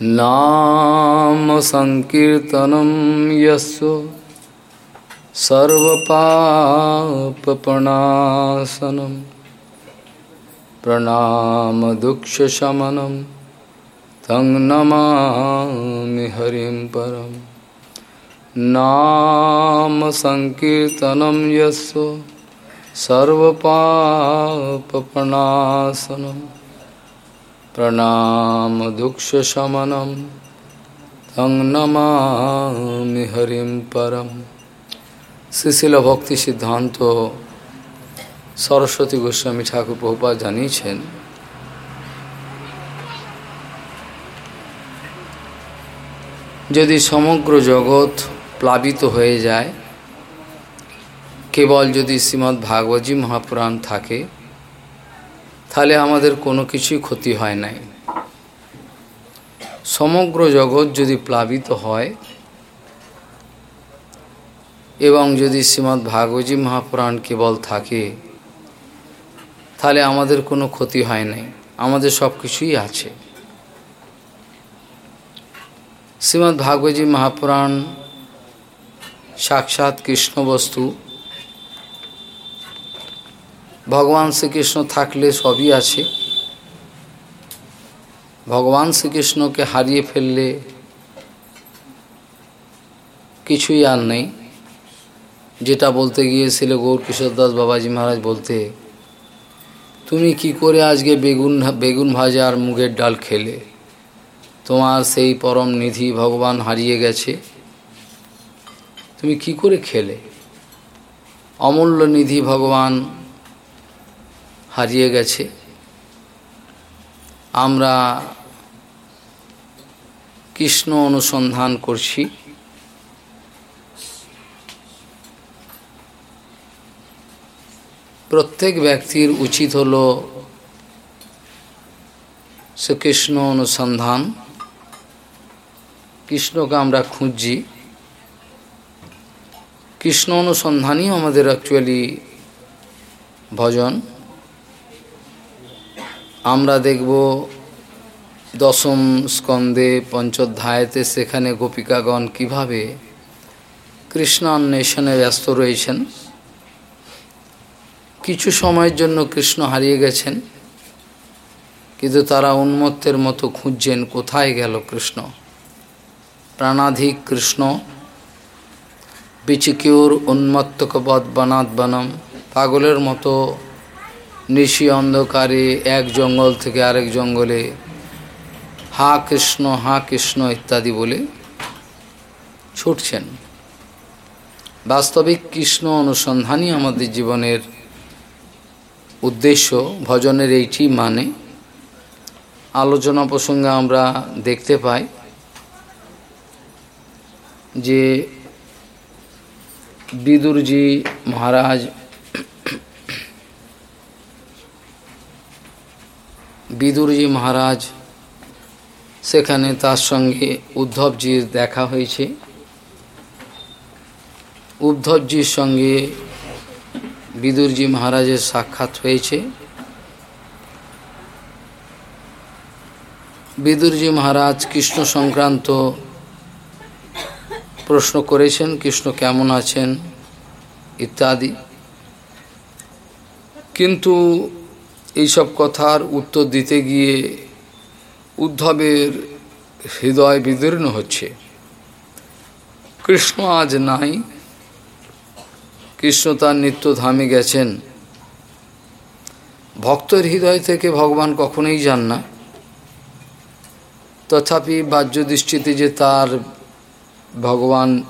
नाम संकीर्तनम यस्व सर्वपापणासनम प्रणाम दुक्ष शमनम तंग नमामि हरिम परम नाम संकीर्तनम यस्व सर्वपापणासनम प्रणामदुःखशमनं तं नमामि हरिं परम् শ্রীশিল ভক্তি সিদ্ধান্ত সরস্বতী গোস্বামী ঠাকুর প্রভুপা জানিয়েছেন যদি সমগ্র জগৎ প্লাবিত হয়ে যায় কেবল যদি শ্রীমৎ ভাগবতী মহাপুরাণ থাকে তাহলে আমাদের কোনো কিছুই ক্ষতি হয় নাই। সমগ্র জগৎ যদি প্লাবিত হয়, এবং যদি শ্রীমৎ ভাগবতী মহাপুরাণ কেবল থাকে, তাহলে আমাদের কোনো ক্ষতি হয় নাই, আমাদের সব কিছুই আছে। শ্রীমৎ ভাগবতী মহাপুরাণ সাক্ষাৎ কৃষ্ণ বস্তু ভগবান শ্রীকৃষ্ণ থাকলে সবই আছে। ভগবান শ্রীকৃষ্ণকে হারিয়ে ফেললে কিছুই আর নেই। যেটা বলতে গিয়েছিল গৌর কিশোর দাস বাবাজি মহারাজ বলতে, তুমি কি করে আজকে বেগুন বেগুন ভাজা আর মুগের ডাল খেলে? তোমার সেই পরম নিধি ভগবান হারিয়ে গেছে। তুমি কি করে খেলে? অমূল্য নিধি ভগবান হারিয়ে গেছে। আমরা কৃষ্ণ অনুসন্ধান করছি। প্রত্যেক ব্যক্তির উচিত হল শ্রীকৃষ্ণ অনুসন্ধান। কৃষ্ণকে আমরা খুঁজছি। কৃষ্ণ অনুসন্ধানই আমাদের অ্যাকচুয়ালি ভজন। আমরা দেখব দশম স্কন্দে পঞ্চোধ্যায়তে সেখানে গোপিকাগণ কীভাবে কৃষ্ণ অন্বেষণে ব্যস্ত রয়েছেন। কিছু সময়ের জন্য কৃষ্ণ হারিয়ে গেছেন, কিন্তু তারা উন্মত্তের মতো খুঁজছেন কোথায় গেল কৃষ্ণ। প্রাণাধিক কৃষ্ণ, বিচিকিউর উন্মত্তকবধ বনাদ বনম পাগলের মতো নিশি অন্ধকারে এক জঙ্গল থেকে আরেক জঙ্গলে হা কৃষ্ণ হা কৃষ্ণ ইত্যাদি বলে ছুটছেন। বাস্তবিক কৃষ্ণ অনুসন্ধানই আমাদের জীবনের উদ্দেশ্য। ভজনের এইটি মানে আলোচনা প্রসঙ্গে আমরা দেখতে পাই যে বিদুরজি মহারাজ বিদুরজি মহারাজ, সেখানে তার সঙ্গে উদ্ধবজির দেখা হয়েছে। উদ্ধবজির সঙ্গে বিদুরজি মহারাজের সাক্ষাৎ হয়েছে। বিদুরজি মহারাজ কৃষ্ণ সংক্রান্ত প্রশ্ন করেছেন, কৃষ্ণ কেমন আছেন, ইত্যাদি। কিন্তু এইসব কথার উত্তর দিতে গিয়ে উদ্ধবের হৃদয় বিদীর্ণ হচ্ছে। কৃষ্ণ আজ নাই। কৃষ্ণ তার নিত্যধামে গেছেন। ভক্তের হৃদয় থেকে ভগবান কখনোই যান না। তথাপি বাহ্য দৃষ্টিতে যে তার ভগবান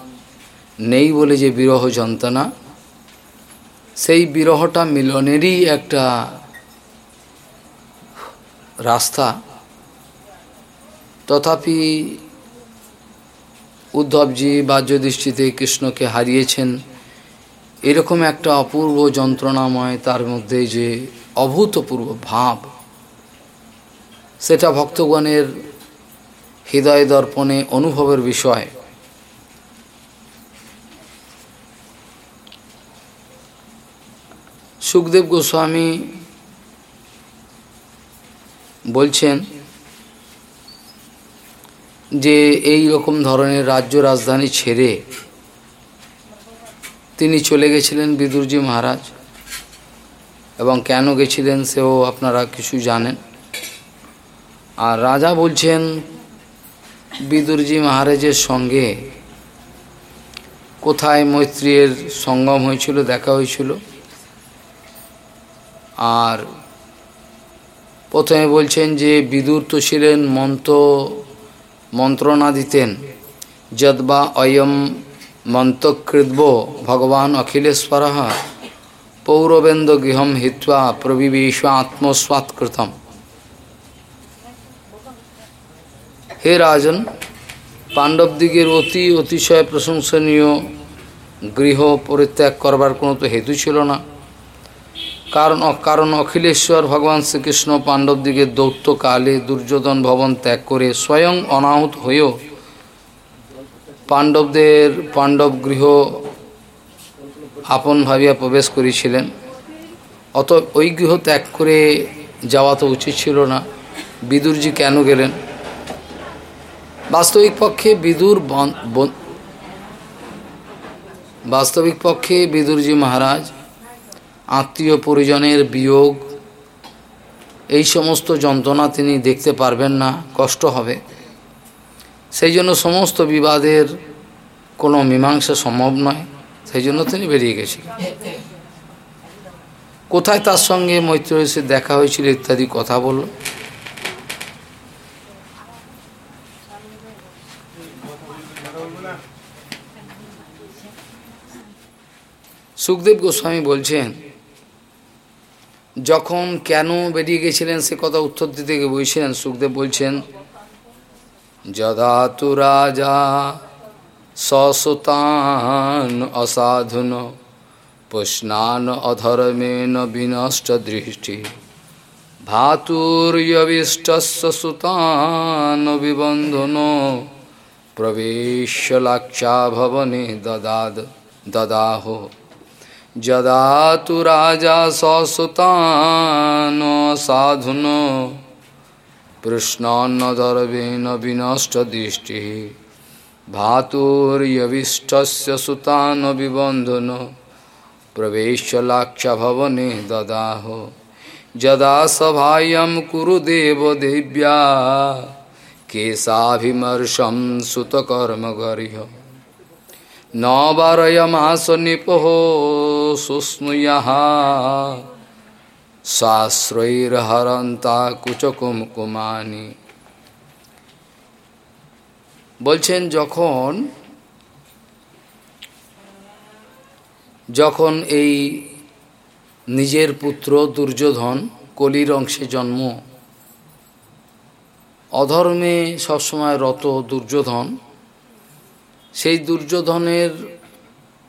নেই বলে যে বিরহ যন্ত্রণা, সেই বিরহটা মিলনেরই একটা রাস্তা। তথাপি উদ্ধবজি বাহ্য দৃষ্টিতে কৃষ্ণকে হারিয়েছেন। এরকম একটা অপূর্ব যন্ত্রণাময় তার মধ্যে যে অভূতপূর্ব ভাব। সেটা ভক্তগণের হৃদয় দর্পণে অনুভবের বিষয়। সুখদেব গোস্বামী বলছেন যে এই রকম ধরনের রাজ্য রাজধানী ছেড়ে তিনি চলে গেছিলেন বিদুরজি মহারাজ। এবং কেন গেছিলেন সেও আপনারা কিছু জানেন। আর রাজা বলছেন, বিদুরজি মহারাজের সঙ্গে কোথায় মৈত্রীর সঙ্গম হয়েছিল, দেখা হয়েছিল। আর প্রথমে বলছেন যে বিদুর তো ছিলেন মন্ত্র মন্ত্রণা দিতেন যদ্বা অয়ম মন্তকৃদ্ব ভগবান অখিলেশ্বর পৌরবেন্দ্র গৃহম হিত্বা প্রবিবেশ আত্মস্বাৎকৃতম। হে রাজন, পাণ্ডবদিগের অতি অতিশয় প্রশংসনীয় গৃহ পরিত্যাগ করবার কোনো তো হেতু ছিল না। কারণ কারণ অখিলেশ্বর ভগবান শ্রীকৃষ্ণ পাণ্ডবদিগের দৌত্যকালে দুর্যোধন ভবন ত্যাগ করে স্বয়ং অনাহুত হয়েও পাণ্ডবদের পাণ্ডব গৃহ আপন ভাবিয়া প্রবেশ করেছিলেন। অত ওই গৃহ ত্যাগ করে যাওয়া তো উচিত ছিল না। বিদুরজি কেন গেলেন? বাস্তবিক পক্ষে বিদুর বাস্তবিক পক্ষে বিদুরজি মহারাজ আত্মীয় পরিজনের বিয়োগ, এই সমস্ত যন্ত্রণা তিনি দেখতে পারবেন না, কষ্ট হবে। সেই জন্য সমস্ত বিবাদের কোনো মীমাংসা সম্ভব নয়, সেই জন্য তিনি বেরিয়ে গেছিলেন। কোথায় তার সঙ্গে মৈত্র দেখা হয়েছিল ইত্যাদি কথা বলল। সুখদেব গোস্বামী বলছেন যখন কেন বেরিয়ে গেছিলেন, সে কথা উত্তর দিতে গিয়ে বলছিলেন, সুখদেব বলছেন যদা তু রাজা সসুতান অসাধুন পুষ্ণান অধর্মেন বিনষ্ট দৃষ্টি। ভাতুর্যবিষ্টস্য সুতান বিবন্ধন প্রবেশ লাক্ষা ভবনে দদাদ, দদাহ। যদা তু রাজা সসুতান সাধুন পৃষ্ণান্নদর্বেণ বিনষ্ট দৃষ্টি ভাতুর্যবিষ্টস্য সুতান বিবন্ধন প্রবেশ লাক্ষ ভবনে দদাহ যদা সভায়ম কুরু দেব দেব্যা কেশাভিমর্শম সুতকর্মগর্হ নবরয়মাস নিপহ সুস্নুয়া শাস্ত্রৈর্হরন্তা কুচকুমকুমানি বলছেন, যখন যখন এই নিজের পুত্র দুর্যোধন কলির অংশে জন্ম, অধর্মে সবসময় রত দুর্যোধন সেই দুর্যোধনের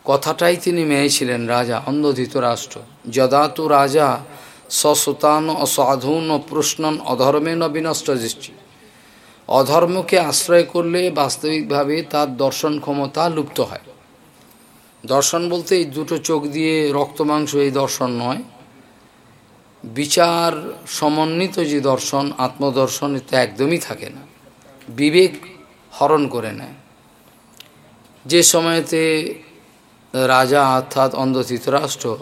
কথাটাই তিনি মেয়েছিলেন রাজা, অন্ধধিত রাষ্ট্র। যদা তো রাজা সসতান অসাধুন ও প্রশ্নন অধর্মেন বিনষ্ট দৃষ্টি। অধর্মকে আশ্রয় করলে বাস্তবিকভাবে তার দর্শন ক্ষমতা লুপ্ত হয়। দর্শন বলতে এই দুটো চোখ দিয়ে রক্ত মাংস এই দর্শন নয়। বিচার সমন্বিত যে দর্শন, আত্মদর্শন তো একদমই থাকে না। বিবেক হরণ করে নেয়। যে সময়তে রাজা অর্থাৎ অন্ধ ধৃতরাষ্ট্র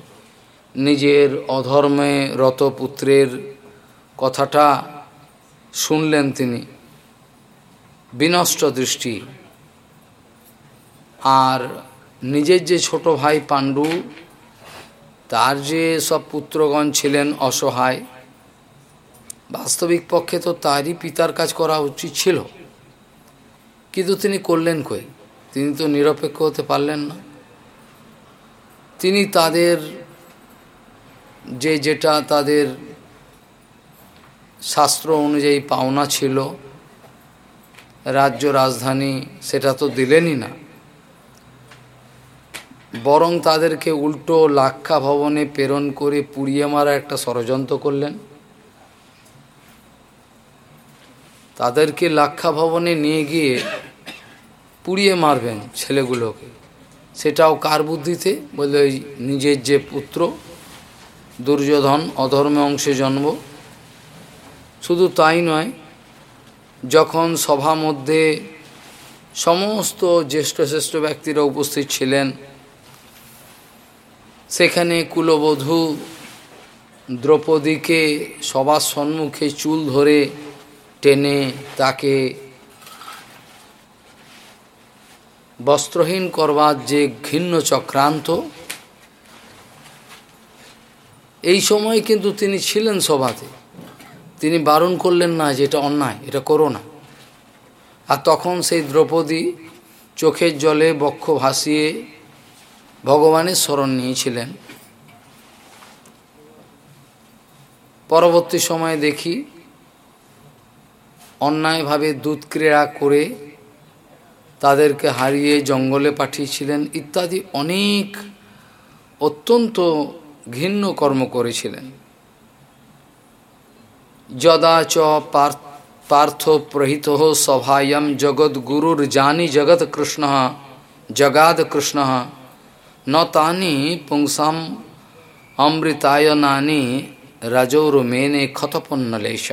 নিজের অধর্মে রত পুত্রের কথাটা শুনলেন তিনি, বিনষ্ট দৃষ্টি। আর নিজের যে ছোট ভাই পাণ্ডু, তার যে সব পুত্রগণ ছিলেন অসহায়, বাস্তবিক পক্ষে তো তারই পিতার কাজ করা উচিত ছিল। কিন্তু তিনি করলেন কই? তিনি তো নিরপেক্ষ হতে পারলেন না। তিনি তাদের যে যেটা তাদের শাস্ত্র অনুযায়ী পাওনা ছিল, রাজ্য রাজধানী সেটা তো দিলেনই না। বরং তাদেরকে উল্টো লাক্ষা ভবনে প্রেরণ করে পুড়িয়ে মারা একটা ষড়যন্ত্র করলেন। তাদেরকে লাক্ষা ভবনে নিয়ে গিয়ে পুড়িয়ে মারবেন ছেলেগুলোকে। সেটাও কার বুদ্ধিতে? বলে ওই নিজের যে পুত্র, দুর্যোধন অধর্মে অংশে জন্ম। শুধু তাই নয়, যখন সভা মধ্যে সমস্ত জ্যেষ্ঠ শ্রেষ্ঠ ব্যক্তিরা উপস্থিত ছিলেন, সেখানে কুলবধূ দ্রৌপদীকে সবার সম্মুখে চুল ধরে টেনে তাকে বস্ত্রহীন করবার যে ঘৃণ্য চক্রান্ত, এই সময় কিন্তু তিনি ছিলেন সভাতে। তিনি বারণ করলেন না যে এটা অন্যায়, এটা করো না। আর তখন সেই দ্রৌপদী চোখের জলে বক্ষ ভাসিয়ে ভগবানের স্মরণ নিয়েছিলেন। পরবর্তী সময়ে দেখি অন্যায়ভাবে দুধ ক্রীড়া করে তাদেরকে হারিয়ে জঙ্গলে পাঠিয়েছিলেন ইত্যাদি অনেক অত্যন্ত ঘৃণ্য কর্ম করেছিলেন। যদা চ পার্থ প্রহিত সভায়াম জগদ্গুরুর জানি জগৎ কৃষ্ণ, জগাদ কৃষ্ণ, ন তানি পুংসাম অমৃতায়নানি রজৌরমেনে ক্ষতপন্নলেশ।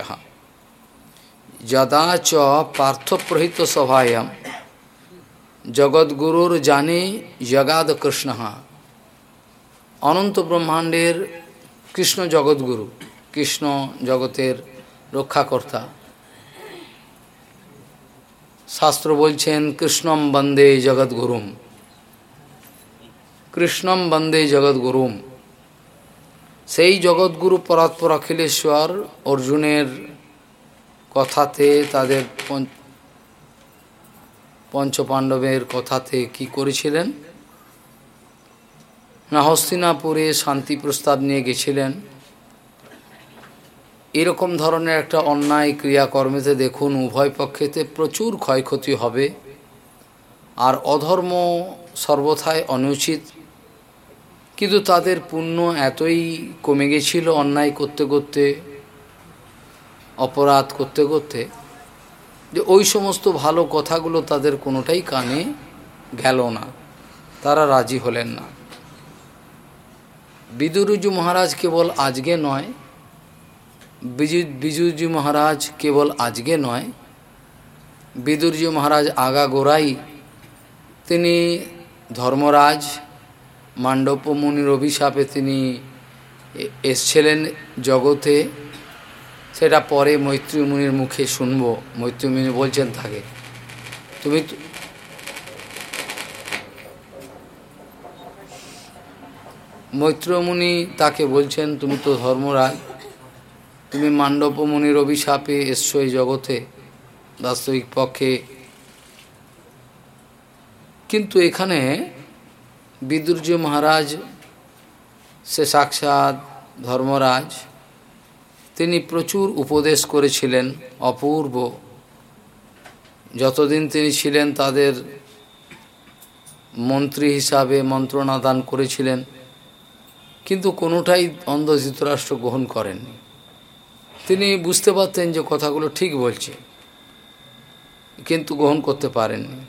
যদা চ পার্থপ্রহিত সভায়াম জগৎগুরুর জানে জগাদ কৃষ্ণ। অনন্ত ব্রহ্মাণ্ডের কৃষ্ণ জগৎগুরু, কৃষ্ণ জগতের রক্ষাকর্তা। শাস্ত্র বলছেন, কৃষ্ণম বন্দে জগৎগুরুম। কৃষ্ণম বন্দে জগৎগুরুম। সেই জগৎগুরু পরাৎপর অখিলেশ্বর অর্জুনের কথাতে তাদের পঞ্চপাণ্ডবের কথাতে কি করেছিলেন? না হস্তিনাপুরে শান্তি প্রস্তাব নিয়ে গেছিলেন? এরকম ধরনের একটা অন্যায় ক্রিয়াকর্মেতে দেখুন, উভয় পক্ষেতে প্রচুর ক্ষয়ক্ষতি হবে। আর অধর্ম সর্বথাই অনুচিত। কিন্তু তাদের পুণ্য এতই কমে গেছিল অন্যায় করতে করতে, অপরাধ করতে করতে। যে ওই সমস্ত ভালো কথাগুলো তাদের কোনোটাই কানে গেল না। তারা রাজি হলেন না। বিদুরুজু মহারাজ কেবল আজকে নয়, বিজু বিজুজি মহারাজ কেবল আজকে নয়, বিদুরজি মহারাজ আগা গোড়াই তিনি ধর্মরাজ মান্ডব্য মুনির অভিশাপে তিনি এসছিলেন জগতে। সেটা পরে মৈত্রী মুনির মুখে শুনব। মৈত্রী মুনি বলছেন তাকে তুমি মৈত্রমুনি তাকে বলছেন, তুমি তো ধর্মরাজ। তুমি মান্ডব্য অভিশাপে এসছো এই জগতে, বাস্তবিক পক্ষে। কিন্তু এখানে বিদুর্য মহারাজ, সে সাক্ষাৎ ধর্মরাজ। তিনি প্রচুর উপদেশ করেছিলেন, অপূর্ব। যতদিন তিনি ছিলেন তাদের মন্ত্রী হিসাবে মন্ত্রণাদান করেছিলেন, কিন্তু কোনোটাই অন্ধ ধৃতরাষ্ট্র গ্রহণ করেননি। তিনি বুঝতে পারতেন যে কথাগুলো ঠিক বলছে, কিন্তু গ্রহণ করতে পারেননি।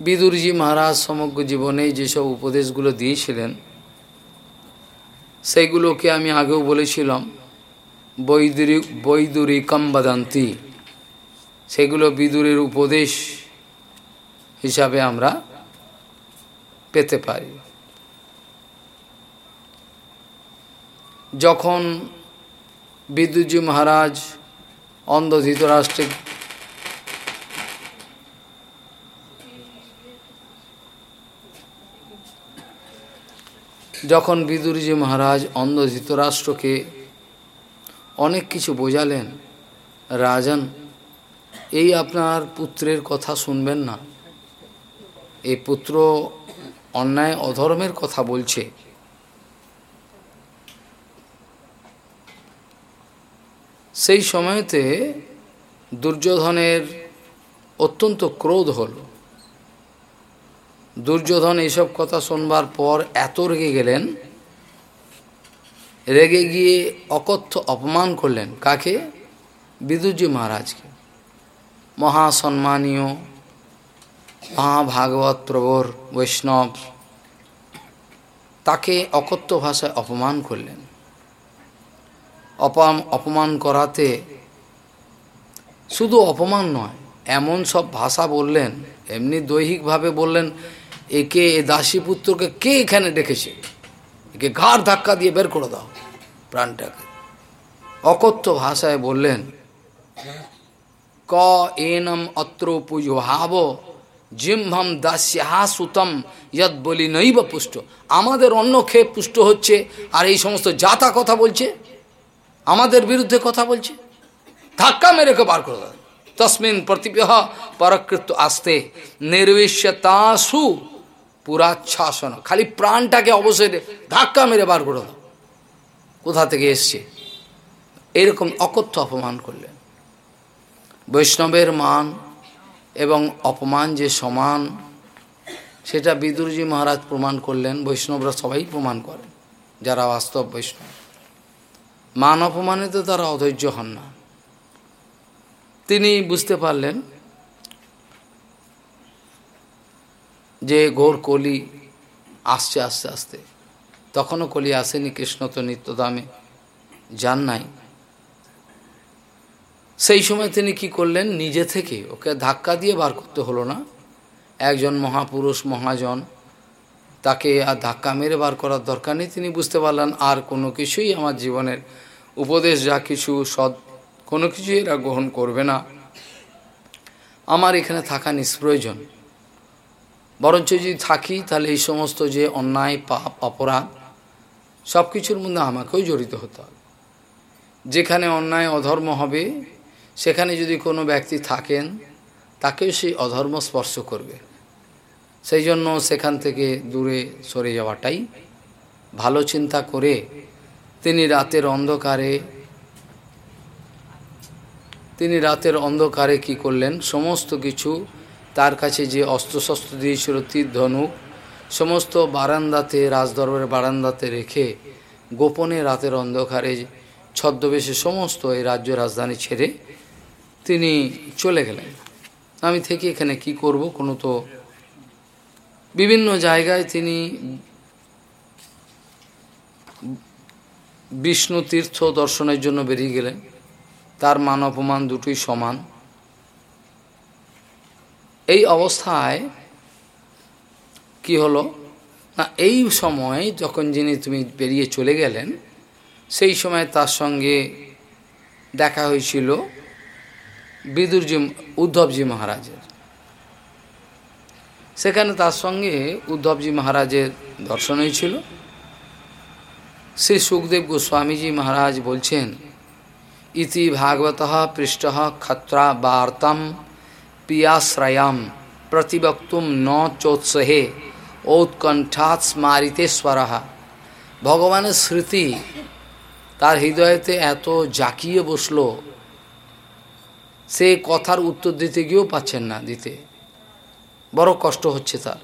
বিদুরজি মহারাজ সমগ্র জীবনে যেসব উপদেশগুলো দিয়েছিলেন, সেইগুলোকে আমি আগেও বলেছিলাম। বৈদুরি বৈদুরি কম্বাদান্তি সেগুলো বিদুরের উপদেশ হিসাবে আমরা পেতে পারি। যখন বিদ্যুৎজি মহারাজ অন্ধ ধৃতরাষ্ট্রে যখন বিদুরজি মহারাজ অন্ধ ধৃতরাষ্ট্রকে অনেক কিছু বোঝালেন। রাজন, এই আপনার পুত্রের কথা শুনবেন না। এই পুত্র অন্যায় অধর্মের কথা বলছে। সেই সময়তে দুর্যোধনের অত্যন্ত ক্রোধ হল। দুর্যোধন এইসব কথা শুনবার পর এত রেগে গেলেন রেগে গিয়ে অকথ্য অপমান করলেন কাকে? বিদুজি মহারাজকে। মহাসম্মানীয় মহাভাগবত প্রবর বৈষ্ণব তাকে অকথ্য ভাষায় অপমান করলেন। অপমান অপমান করাতে শুধু অপমান নয়, এমন সব ভাষা বললেন, এমনি দৈহিকভাবে বললেন, একে এ দাসীপুত্রকে কে এখানে ডেকেছে? একে ঘাড় ধাক্কা দিয়ে বের করে দাও। প্রাণটাকে। অকথ্য ভাষায় বললেন, ক এনম অত্র পুজো হাব জিম্ভম দাস্যা সুতম ইয়দ বলি নৈব পুষ্ট। আমাদের অন্য খেয়ে পুষ্ট হচ্ছে, আর এই সমস্ত জাতা কথা বলছে? আমাদের বিরুদ্ধে কথা বলছে? ধাক্কা মেরে কে বার করে দেয় তসমিন প্রতিপেহ পরকৃত আসতে নির্বিশ্যতাসু পুরাচ্ছাসন। খালি প্রাণটাকে অবশ্যই ধাক্কা মেরে বার করে দাও। কোথা থেকে এসছে? এরকম অকথ্য অপমান করলেন। বৈষ্ণবের মান এবং অপমান যে সমান, সেটা বিদুরজি মহারাজ প্রমাণ করলেন, বৈষ্ণবরা সবাই প্রমাণ করেন যারা বাস্তব বৈষ্ণব। মান অপমানে তো তারা অধৈর্য হন না। তিনি বুঝতে পারলেন যে ঘোর কলি আসছে আস্তে আস্তে তখনও কলি আসেনি কৃষ্ণ তো নিত্যদামে যান নাই। সেই সময় তিনি কি করলেন? নিজে থেকে ওকে ধাক্কা দিয়ে বার করতে হলো না। একজন মহাপুরুষ, মহাজন, তাকে আর ধাক্কা মেরে বার করার দরকার নেই। তিনি বুঝতে পারলেন, আর কোনো কিছুই আমার জীবনের উপদেশ, যা কিছু সৎ, কোনো কিছুই এরা গ্রহণ করবে না। আমার এখানে থাকা নিষ্প্রয়োজন। বরঞ্চ যদি থাকি, তাহলে এই সমস্ত যে অন্যায়, পাপ, অপরাধ সব কিছুর মধ্যে আমাকেও জড়িত হতে হবে। যেখানে অন্যায় অধর্ম হবে, সেখানে যদি কোনো ব্যক্তি থাকেন, তাকেও সেই অধর্ম স্পর্শ করবে। সেই জন্য সেখান থেকে দূরে সরে যাওয়াটাই ভালো চিন্তা করে তিনি রাতের অন্ধকারে, তিনি রাতের অন্ধকারে কি করলেন? সমস্ত কিছু তার কাছে যে অস্ত্রশস্ত্র দিয়েছিল তীর ধনুক সমস্ত বারান্দাতে রাজদরবারের বারান্দাতে রেখে গোপনে রাতের অন্ধকারে ছদ্মবেশে সমস্ত এই রাজ্য রাজধানী ছেড়ে তিনি চলে গেলেন। আমি থেকে এখানে কি করব কোনো তো বিভিন্ন জায়গায় তিনি বিষ্ণু তীর্থ দর্শনের জন্য বেরিয়ে গেলেন। তার মান অপমান দুটোই সমান। এই অবস্থায় কি হলো? না, এই সময় যখন যিনি তুমি বেরিয়ে চলে গেলেন, সেই সময় তার সঙ্গে দেখা হয়েছিল বিদুরজি, উদ্ধবজি মহারাজের। সেখানে তার সঙ্গে উদ্ধবজি মহারাজের দর্শন হয়েছিল। শ্রী সুখদেব গোস্বামীজি মহারাজ বলছেন, ইতি ভাগবত পৃষ্ঠ ক্ষত্রা বার্তাম পিয়াশ্রয়াম প্রতিবক্তুম ন চোৎসহে। ঔৎকণ্ঠাৎ স্মারিতেশ্বর ভগবানের স্মৃতি, তার হৃদয়তে এত জাকিয়ে বসল, সে কথার উত্তর দিতে গিয়েও পাচ্ছেন না দিতে। বড় কষ্ট হচ্ছে তার।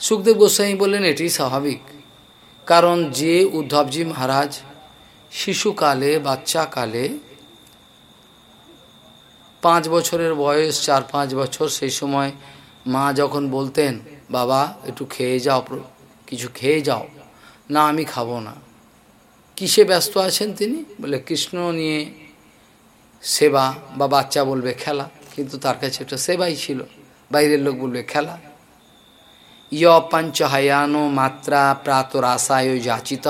সুখদেব গোস্বামী বললেন এটি স্বাভাবিক। কারণ যে উদ্ধবজি মহারাজ শিশুকালে, বাচ্চাকালে পাঁচ বছরের বয়স, চার পাঁচ বছর, সেই সময় মা যখন বলতেন বাবা, একটু খেয়ে যাও কিছু খেয়ে যাও। না, আমি খাব না। কিসে ব্যস্ত আছেন তিনি? বলে, কৃষ্ণ নিয়ে সেবা, বা বাচ্চা বলবে খেলা, কিন্তু তার কাছে একটা সেবাই ছিল। বাইরের লোক বলবে খেলা। ইয় পঞ্চহায়ানো মাত্রা প্রাতরাশায় যাচিত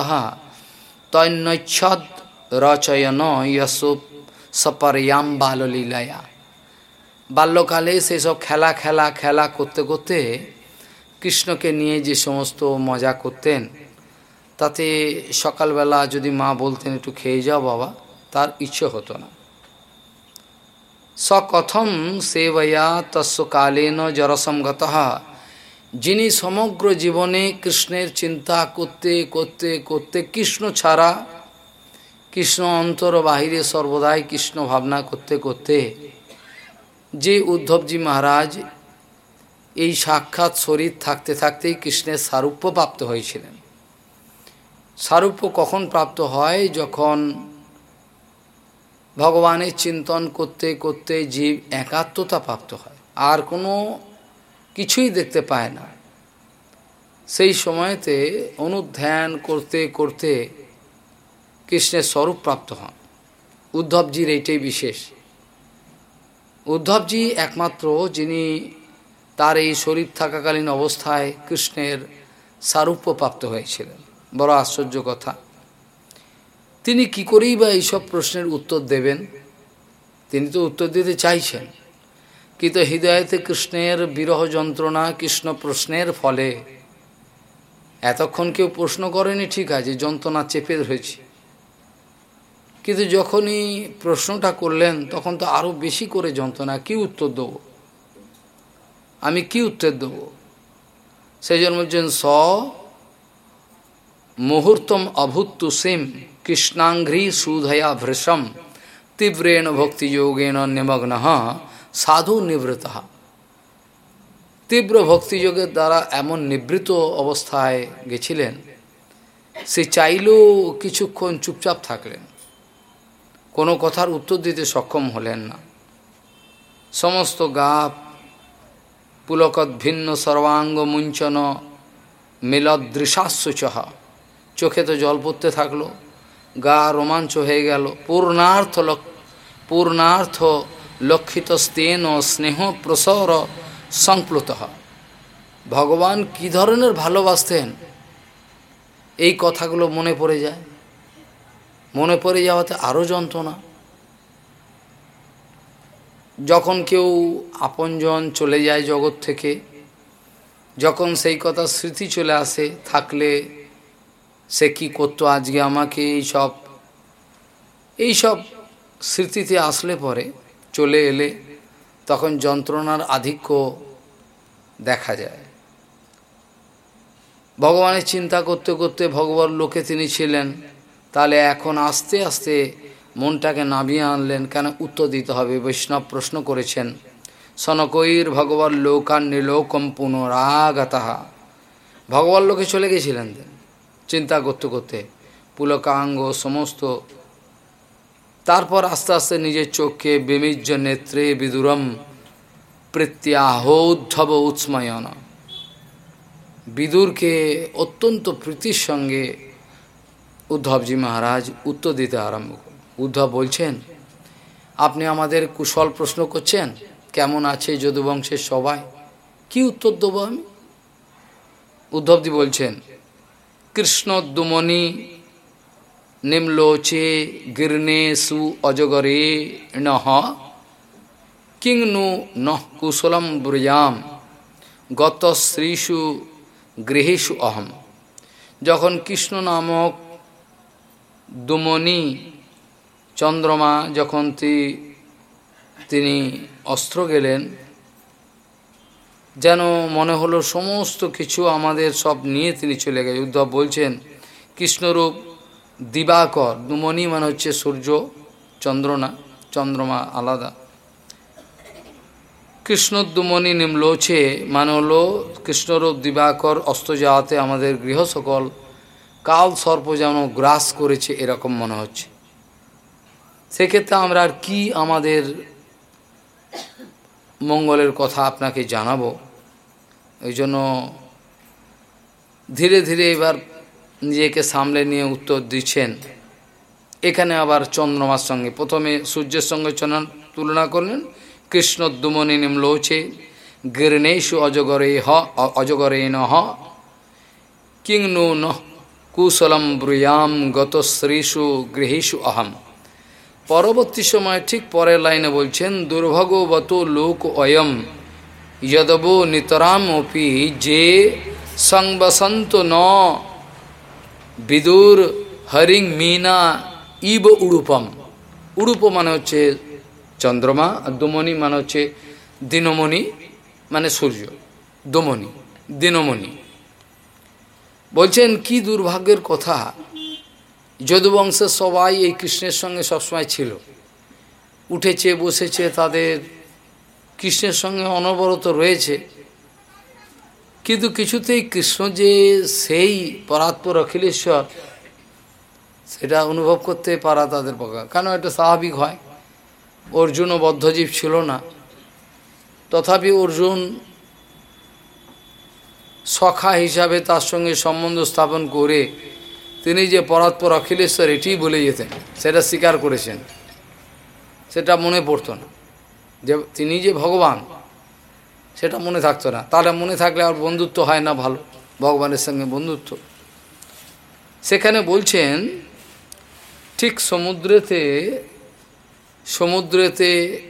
তৈন্নচ্ছদ রচয়ন ইয়সো সপরয়াম বাললীলায়া। বাল্যকালে সেসব খেলা খেলা খেলা করতে করতে কৃষ্ণকে নিয়ে যে সমস্ত মজা করতেন, তাতে সকালবেলা যদি মা বলতেন, একটু খেয়ে যাও বাবা, তার ইচ্ছে হতো না। সকথম সেবয়া তস্য কালেন জরসংগত যিনি সমগ্র জীবনে কৃষ্ণের চিন্তা করতে করতে করতে কৃষ্ণ ছাড়া, কৃষ্ণ অন্তর বাহিরে সর্বদাই কৃষ্ণ ভাবনা করতে করতে, যে উদ্ধবজি মহারাজ এই সাক্ষাৎ শরীর থাকতে থাকতেই কৃষ্ণের সারূপ্য প্রাপ্ত হয়েছিলেন। সারূপ্য কখন প্রাপ্ত হয়? যখন ভগবানের চিন্তন করতে করতে জীব একাত্মতা প্রাপ্ত হয়। আর কোনো কিছুই দেখতে পায় না। সেই সময়তে অনুধ্যান করতে করতে কৃষ্ণের স্বরূপ প্রাপ্ত হন। উদ্ধবজির এইটাই বিশেষ। উদ্ধবজি একমাত্র যিনি তার এই শরীর থাকাকালীন অবস্থায় কৃষ্ণের সারূপ্য প্রাপ্ত হয়েছিলেন। বড় আশ্চর্য কথা। তিনি কি করেই বা এইসব প্রশ্নের উত্তর দেবেন? তিনি তো উত্তর দিতে চাইছেন। কিন্তু হৃদয়তে কৃষ্ণের বিরহ যন্ত্রণা, কৃষ্ণ প্রশ্নের ফলে এতক্ষণ কেউ প্রশ্ন করেনি, ঠিক আছে, যন্ত্রণা চেপে ধরেছি। কিন্তু যখনই প্রশ্নটা করলেন, তখন তো আরও বেশি করে যন্ত্রণা, কি উত্তর দেবো? আমি কি উত্তর দেব? সেই জন্য বলছেন স মুহূর্তম অভূত সিম কৃষ্ণাঙ্ঘ্রি সুধয়া ভৃষম তীব্রেণ ভক্তিযোগেন নিমগ্ন সাধু নিবৃত। তীব্র ভক্তিযোগের দ্বারা এমন নিবৃত অবস্থায় গেছিলেন, সে চাইলেও কিছুক্ষণ চুপচাপ থাকলেন। কোনো কথার উত্তর দিতে সক্ষম হলেন না। সমস্ত গা পুলকদ্ভিন্ন সর্বাঙ্গ মুঞ্চন মিলদৃশাস্যুচ চোখে তো জল পড়তে থাকল, গা রোমাঞ্চ হয়ে গেল। পূর্ণার্থ পূর্ণার্থ লক্ষিত স্তেন স্নেহ প্রসর সংপ্লুত। ভগবান কি ধরনের ভালোবাসতেন? এই কথাগুলো মনে পড়ে যায়। মনে পড়ে যাওয়াতে আরও যন্ত্রণা। যখন কেউ আপনজন চলে যায় জগৎ থেকে, যখন সেই কথা স্মৃতি চলে আসে, থাকলে সে কি করতো আজকে আমাকে এই সব এই সব স্মৃতিতে আসলে পরে, চলে এলে তখন যন্ত্রণার আধিক্য দেখা যায়। ভগবানের চিন্তা করতে করতে ভগবান লোকে তিনি ছিলেন, তাহলে এখন আস্তে আস্তে মনটাকে নামিয়ে আনলেন। কেন উত্তর দিতে হবে? বৈষ্ণব প্রশ্ন করেছেন, সনকৈর ভগবান লোকান নিলোকম পুনরাগতাহা। ভগবান লোকে চলে গেছিলেন চিন্তা করতে করতে। পুলকাঙ্গ সমস্ত। তারপর আস্তে আস্তে নিজের চোখকে বিমিজ্জ নেত্রে বিদুরম প্রত্যাহোদ্ধব উৎসময়ন। বিদুরকে অত্যন্ত প্রীতির সঙ্গে উদ্ধবজি মহারাজ উত্তর দিতে আরম্ভ করেন। উদ্ধব বলছেন, আপনি আমাদের কুশল প্রশ্ন করছেন, কেমন আছে যদুবংশের সবাই? কি উত্তর দেবো আমি? উদ্ধবজি বলছেন কৃষ্ণদ্যুমণি নিম্লোচে গীর্ণে সু অজগরে নহ কিং নু নহ কুশলম ব্রুয়াম, গত শ্রীষু গৃহেশু অহম। যখন কৃষ্ণ নামক দুমনি চন্দ্রমা যখন তিনি অস্ত্র গেলেন, যেন মনে হলো সমস্ত কিছু আমাদের সব নিয়ে তিনি চলে গেছে উদ্ধব বলছেন, কৃষ্ণরূপ দিবাকর, দুমনি মানে হচ্ছে সূর্য, চন্দ্রনা, চন্দ্রমা আলাদা। কৃষ্ণদ্যুমনি নিমলোছে মানে হলো কৃষ্ণরূপ দিবাকর অস্ত যাওয়াতে আমাদের গৃহ সকল কাল সর্প যেন গ্রাস করেছে, এরকম মনে হচ্ছে। সেক্ষেত্রে আমরা আর কি আমাদের মঙ্গলের কথা আপনাকে জানাব? ওই জন্য ধীরে ধীরে এবার নিজেকে সামলে নিয়ে উত্তর দিচ্ছেন। এখানে আবার চন্দ্রমার সঙ্গে। প্রথমে সূর্যের সঙ্গে তুলনা করলেন। কৃষ্ণ দুমনি নিমলোচে গির্ণেশু অজগরে হ, অজগরে ন কিং নো ন, কুশলম ব্রুয়াম গত শ্রীষু গৃহীষু অহম। পরবর্তী সময় ঠিক পরের লাইনে বলছেন দুর্ভগবত লোক অয়ম যদব নিতরাম অপি যে সংবসন্ত ন বিদুর হরিং মিনা ইব উড়ুপম। উড়ুপ মানে হচ্ছে চন্দ্রমা, আর দমনি মানে হচ্ছে দিনমণি মানে সূর্য। দমনি দিনমণি। বলছেন, কি দুর্ভাগ্যের কথা? যদুবংশের সবাই এই কৃষ্ণের সঙ্গে সবসময় ছিল। উঠেছে, বসেছে, তাদের কৃষ্ণের সঙ্গে অনবরত রয়েছে। কিন্তু কিছুতেই কৃষ্ণ যে সেই পরাৎপর অখিলেশ্বর, সেটা অনুভব করতে পারা তাদের পক্ষে। কেন এটা স্বাভাবিক হয়? অর্জুনও বদ্ধজীব ছিল না। তথাপি অর্জুন সখা হিসাবে তার সঙ্গে সম্বন্ধ স্থাপন করে তিনি যে পরাৎপর অখিলেশ্বর এটিই বলে যেতেন, সেটা স্বীকার করেছেন। সেটা মনে পড়ত না। যে তিনি যে ভগবান, সেটা মনে থাকতো না। তাহলে মনে থাকলে আর বন্ধুত্ব হয় না ভালো, ভগবানের সঙ্গে বন্ধুত্ব। সেখানে বলছেন, ঠিক সমুদ্রেতে সমুদ্রেতে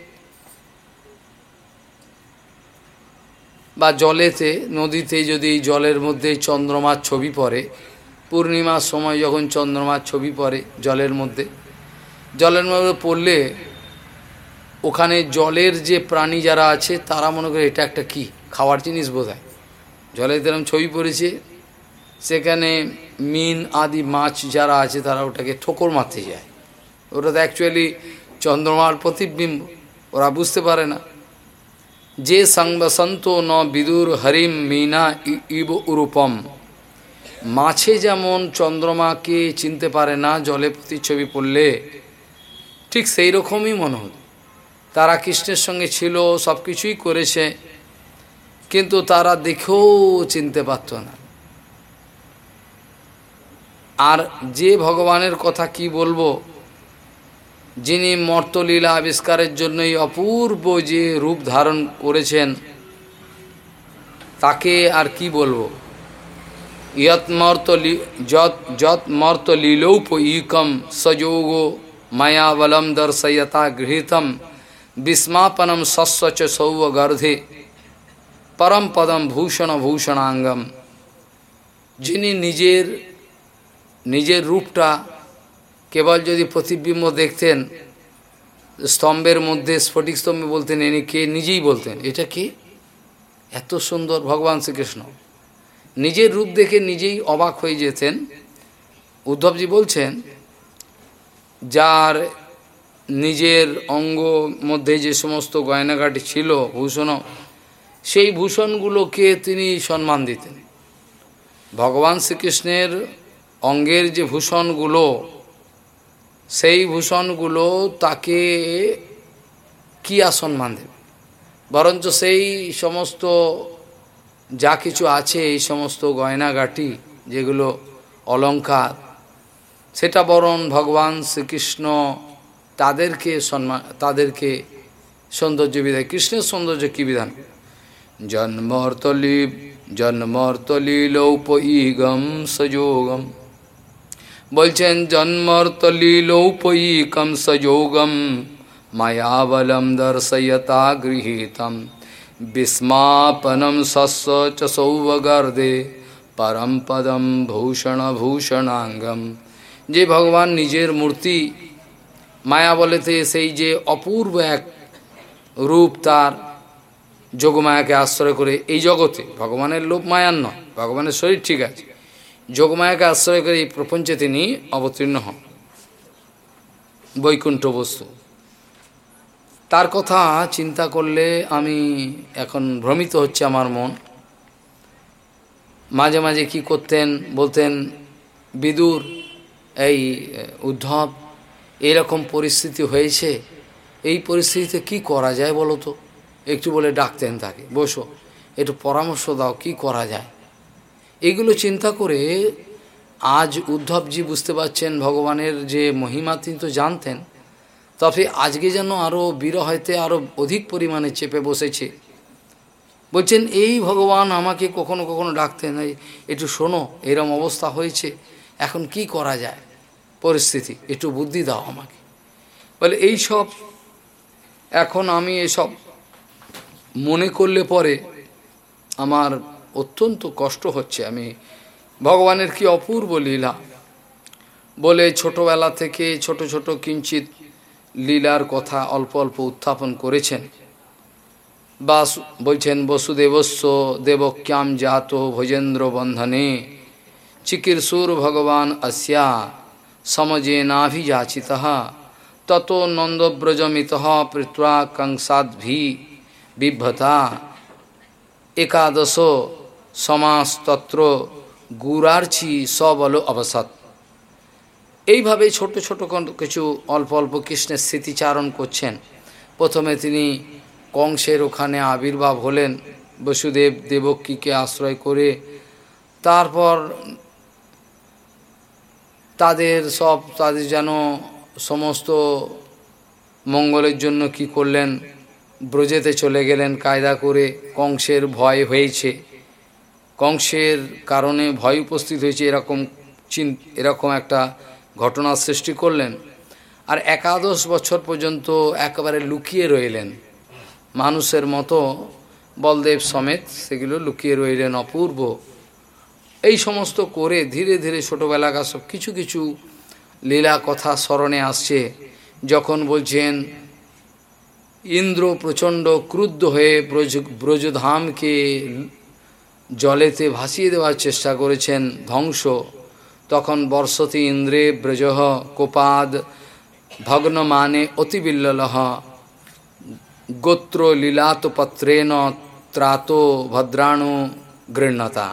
বা জলেতে, নদীতে যদি জলের মধ্যে চন্দ্রমার ছবি পড়ে পূর্ণিমার সময় যখন চন্দ্রমার ছবি পড়ে জলের মধ্যে জলের মধ্যে পড়লে ওখানে জলের যে প্রাণী যারা আছে তারা মনে করে এটা একটা কি, খাওয়ার জিনিস বোধ হয় জলে যেরকম ছবি পড়েছে, সেখানে মিন আদি মাছ যারা আছে তারা ওটাকে ঠোকর মারতে যায়। ওটা তো অ্যাকচুয়ালি চন্দ্রমার প্রতিবিম্ব, ওরা বুঝতে পারে না। যে সংবসন্ত ন বিদুর হরিম মিনা ইব উরূপম। মাছে যেমন চন্দ্রমাকে চিনতে পারে না, জলে প্রতিচ্ছবি পড়লে ঠিক সেই রকমই মনে হতো। তারা কৃষ্ণের সঙ্গে ছিল সব কিছুই করেছে, কিন্তু তারা দেখেও চিনতে পারত না। আর যে ভগবানের কথা কি বলব, যিনি মর্তলীলা আবিষ্কারের জন্যই অপূর্ব যে রূপ ধারণ করেছেন, তাকে আর কি বলব? ইয়ত মর্তলি যত যত মর্তলীলৌপ ইকম সযোগ মায়াবলম দর্শয়তা গৃহীতম বিস্মাপনম সস্বচ সৌগর্ধে পরম পদম ভূষণ ভূষণাঙ্গম যিনি নিজের নিজের রূপটা কেবল যদি প্রতিবিম্ব দেখতেন স্তম্ভের মধ্যে স্ফটিক স্তম্ভে বলতেন এনে কে নিজেই বলতেন এটা কে? এত সুন্দর ভগবান শ্রীকৃষ্ণ। নিজের রূপ দেখে নিজেই অবাক হয়ে যেতেন। উদ্ধবজি বলছেন, যার নিজের অঙ্গ মধ্যে যে সমস্ত গয়নাঘাটি ছিল ভূষণ সেই ভূষণগুলোকে তিনি সম্মান দিতেন। ভগবান শ্রীকৃষ্ণের অঙ্গের যে ভূষণগুলো, সেই ভূষণগুলো তাকে কি আসম্মান দেবে বরঞ্চ সেই সমস্ত যা কিছু আছে এই সমস্ত গয়নাগাটি, যেগুলো অলঙ্কার সেটা বরং ভগবান শ্রীকৃষ্ণ তাদেরকে সম্মান তাদেরকে সৌন্দর্য বিধান কৃষ্ণের সৌন্দর্য কী বিধান? জন্মর্তলি জন্মর্তলীলৌপ ইগম সযোগম। বলছেন জন্মর্তলীলৌপয়িকম সযোগম, মায়াবলম দর্শয়তা গৃহীতম। বিস্মাপনম শস্য চ সৌবগর্দে পরম পদম ভূষণ ভূষণাঙ্গম যে ভগবান নিজের মূর্তি মায়া বলেতে সেই যে অপূর্ব এক রূপ তার যোগমায়াকে আশ্রয় করে এই জগতে, ভগবানের লোভ মায়ার নয়, ভগবানের শরীর ঠিক আছে, যোগমায়াকে আশ্রয় করে এই প্রপঞ্চে তিনি অবতীর্ণ হন। বৈকুণ্ঠ বস্তু। তার কথা চিন্তা করলে আমি এখন ভ্রমিত হচ্ছে আমার মন। মাঝে মাঝে কি করতেন বলতেন, বিদুর, এই উদ্ধব, এরকম পরিস্থিতি হয়েছে, এই পরিস্থিতিতে কি করা যায় বলো তো? একটু বলে ডাকতেন তাকে, বসো, একটু পরামর্শ দাও কি করা যায়। এগুলো চিন্তা করে আজ উদ্ধবজি বুঝতে পারছেন, ভগবানের যে মহিমা তিনি তো জানতেন তবে আজকে যেন আরও বিরহতে আরও অধিক পরিমাণে চেপে বসেছে। বলছেন, এই ভগবান আমাকে কখনো কখনো ডাকতেন এই একটু শোনো, এরম অবস্থা হয়েছে। এখন কি করা যায়? পরিস্থিতি, একটু বুদ্ধি দাও আমাকে। বলে, এই সব, এখন আমি এসব মনে করলে পরে আমার অত্যন্ত কষ্ট হচ্ছে। আমি ভগবানের কি অপূর্ব লীলা। বলে, ছোটবেলা থেকে ছোট ছোট কিঞ্চিত লীলার কথা অল্প অল্প উত্থাপন করেছেন। বাস বলছেন, বসুদেবস্ব দেবক্যাম জাত ভজেন্দ্র বন্ধনে। চিকিরসুর ভগবান আস্যা, সমজে নাভিযাচিত। তত নন্দব্রজমিত পৃত্বা কংসাদ্ভি বিভ্রতা। একাদশ সমাস্তত্র গুরার্চি সবল অবসত এইভাবে ছোট ছোট কিছু অল্প অল্প কৃষ্ণের স্মৃতিচারণ করছেন। প্রথমে তিনি কংসের ওখানে আবির্ভাব হলেন, বসুদেব দেবকীকে আশ্রয় করে, তারপর তাদের সব, তাদের যেন সমস্ত মঙ্গলের জন্য কি করলেন, ব্রজেতে চলে গেলেন কায়দা করে, কংসের ভয় হয়েছে। কংসের কারণে ভয় উপস্থিত হয়েছে, এরকম চিন এরকম একটা ঘটনার সৃষ্টি করলেন আর একাদশ বছর পর্যন্ত একেবারে লুকিয়ে রইলেন। মানুষের মতো বলদেব সমেত সেগুলো লুকিয়ে রইলেন অপূর্ব। এই সমস্ত করে ধীরে ধীরে ছোটোবেলাকার সব কিছু কিছু লীলা কথা স্মরণে আসছে। যখন বলছেন, ইন্দ্র প্রচণ্ড ক্রুদ্ধ হয়ে ব্রজ, ব্রজধামকে জলেতে ভাসিয়ে দেওয়ার চেষ্টা করেছেন ধ্বংস। তখন বর্ষতি ইন্দ্রে ব্রজহ কোপাদ ভগ্নমানে অতিবিল্লহ গোত্র লীলাতপত্রেণ ত্রাত ভদ্রাণু গৃহতা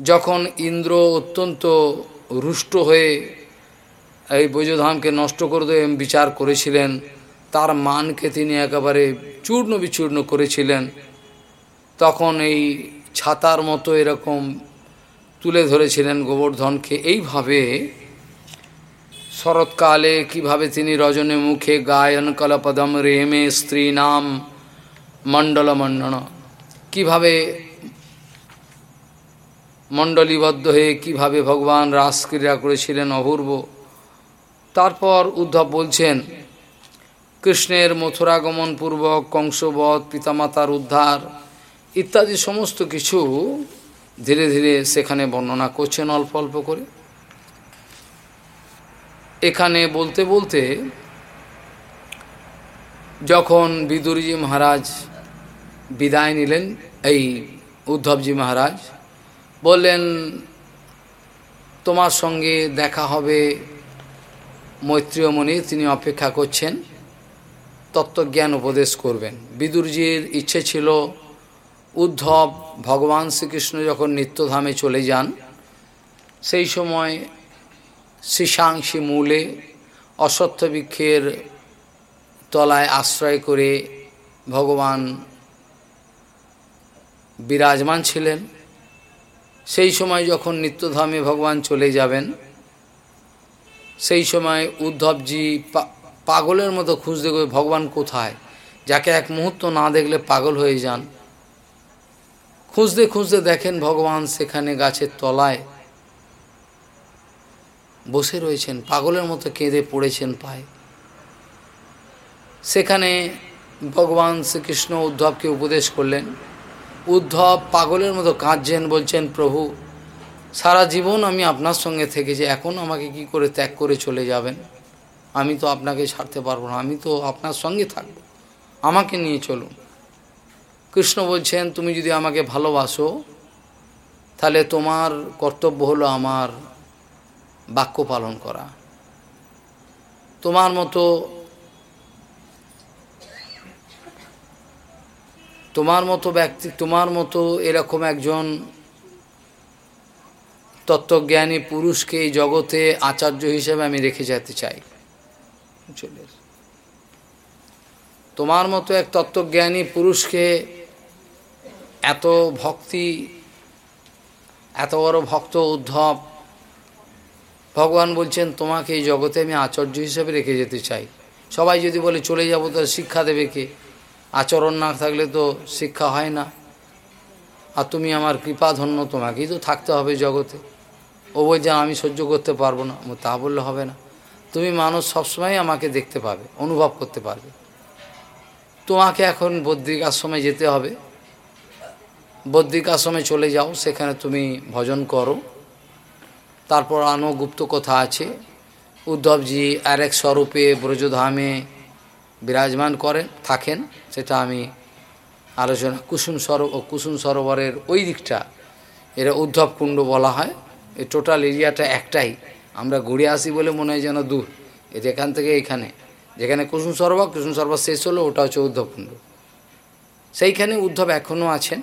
যখন ইন্দ্র অত্যন্ত রুষ্ট হয়ে এই বৈজধামকে নষ্ট করে দেবে বিচার করেছিলেন, তার মানকে তিনি একেবারে চূর্ণ বিচূর্ণ করেছিলেন, তখন এই ছাতার মতো এরকম তুলে ধরেছিলেন গোবর্ধনকে। এইভাবে শরৎকালে কীভাবে তিনি রজনে মুখে গায়ন কলপদম রেমে স্ত্রী নাম মণ্ডল মণ্ডন কীভাবে মণ্ডলীবদ্ধ হয়ে কীভাবে ভগবান রাসক্রীড়া করেছিলেন অপূর্ব। তারপর উদ্ধব বলছেন, কৃষ্ণের মথুরাগমন পূর্বক কংসবধ, পিতামাতার উদ্ধার ইত্যাদি সমস্ত কিছু ধীরে ধীরে সেখানে বর্ণনা করছেন অল্প অল্প করে। এখানে বলতে বলতে যখন বিদুরজি মহারাজ বিদায় নিলেন, এই উদ্ধবজি মহারাজ, বললেন, তোমার সঙ্গে দেখা হবে মৈত্রীয় মণি তিনি অপেক্ষা করছেন, তত্ত্বজ্ঞান উপদেশ করবেন। বিদুরজির ইচ্ছে ছিল উদ্ধব ভগবান শ্রীকৃষ্ণ যখন নিত্যধামে চলে যান, সেই সময় শ্রীশাংসী মূলে অশ্বত্থ বৃক্ষের তলায় আশ্রয় করে ভগবান বিরাজমান ছিলেন। সেই সময় যখন নিত্যধামে ভগবান চলে যাবেন, সেই সময় উদ্ধবজি পাগলের মতো খুঁজতে গিয়ে, ভগবান কোথায়? যাকে এক মুহূর্ত না দেখলে পাগল হয়ে যান। খুঁজতে খুঁজতে দেখেন ভগবান সেখানে গাছের তলায় বসে রয়েছেন, পাগলের মতো কেঁদে পড়েছেন পায়ে। সেখানে ভগবান শ্রীকৃষ্ণ উদ্ধবকে উপদেশ করলেন, উদ্ধব পাগলের মতো কাঁদছেন, বলছেন, প্রভু, সারা জীবন আমি আপনার সঙ্গে থেকেছি, এখন আমাকে কি করে ত্যাগ করে চলে যাবেন? আমি তো আপনাকে ছাড়তে পারব না, আমি তো আপনার সঙ্গে থাকব। আমাকে নিয়ে চলুন। কৃষ্ণ বলছেন, তুমি যদি আমাকে ভালোবাসো, তাহলে তোমার কর্তব্য হলো আমার বাক্য পালন করা। তোমার মতো তোমার মতো ব্যক্তি, তোমার মতো এরকম একজন তত্ত্বজ্ঞানী পুরুষকে এই জগতে আচার্য হিসেবে আমি রেখে যেতে চাই। চলে তোমার মতো এক তত্ত্বজ্ঞানী পুরুষকে এত ভক্তি, এত বড় ভক্ত উদ্ধব। ভগবান বলছেন, তোমাকে এই জগতে আমি আচার্য হিসেবে রেখে যেতে চাই। সবাই যদি বলে, চলে যাব তাহলে শিক্ষা দেবে কে? আচরণ না থাকলে তো শিক্ষা হয় না। আর তুমি আমার কৃপাধন্য, তোমাকেই তো থাকতে হবে জগতে। ও বলছে আমি সহ্য করতে পারব না। তা বললে হবে না। তুমি মানুষ সবসময় আমাকে দেখতে পাবে, অনুভব করতে পারবে। তোমাকে এখন বদ্রিক আশ্রমে যেতে হবে। বদ্রিক আশ্রমে চলে যাও, সেখানে তুমি ভজন করো। তারপর আনো গুপ্ত কথা আছে। উদ্ধবজি আর এক স্বরূপে ব্রজধামে বিরাজমান করেন থাকেন। সেটা আমি আলোচনা, কুসুম সরো কুসুম সরোবরের ওই দিকটা, এরা উদ্ধব কুণ্ড বলা হয়। এই টোটাল এরিয়াটা একটাই। আমরা ঘুরে আসি বলে মনে হয় যেন দূর। এটা এখান থেকে এখানে। যেখানে কুসুম সরোবর কুসুম সরোবর শেষ হলো, ওটা হচ্ছে উদ্ধব কুণ্ড। সেইখানে উদ্ধব এখনও আছেন।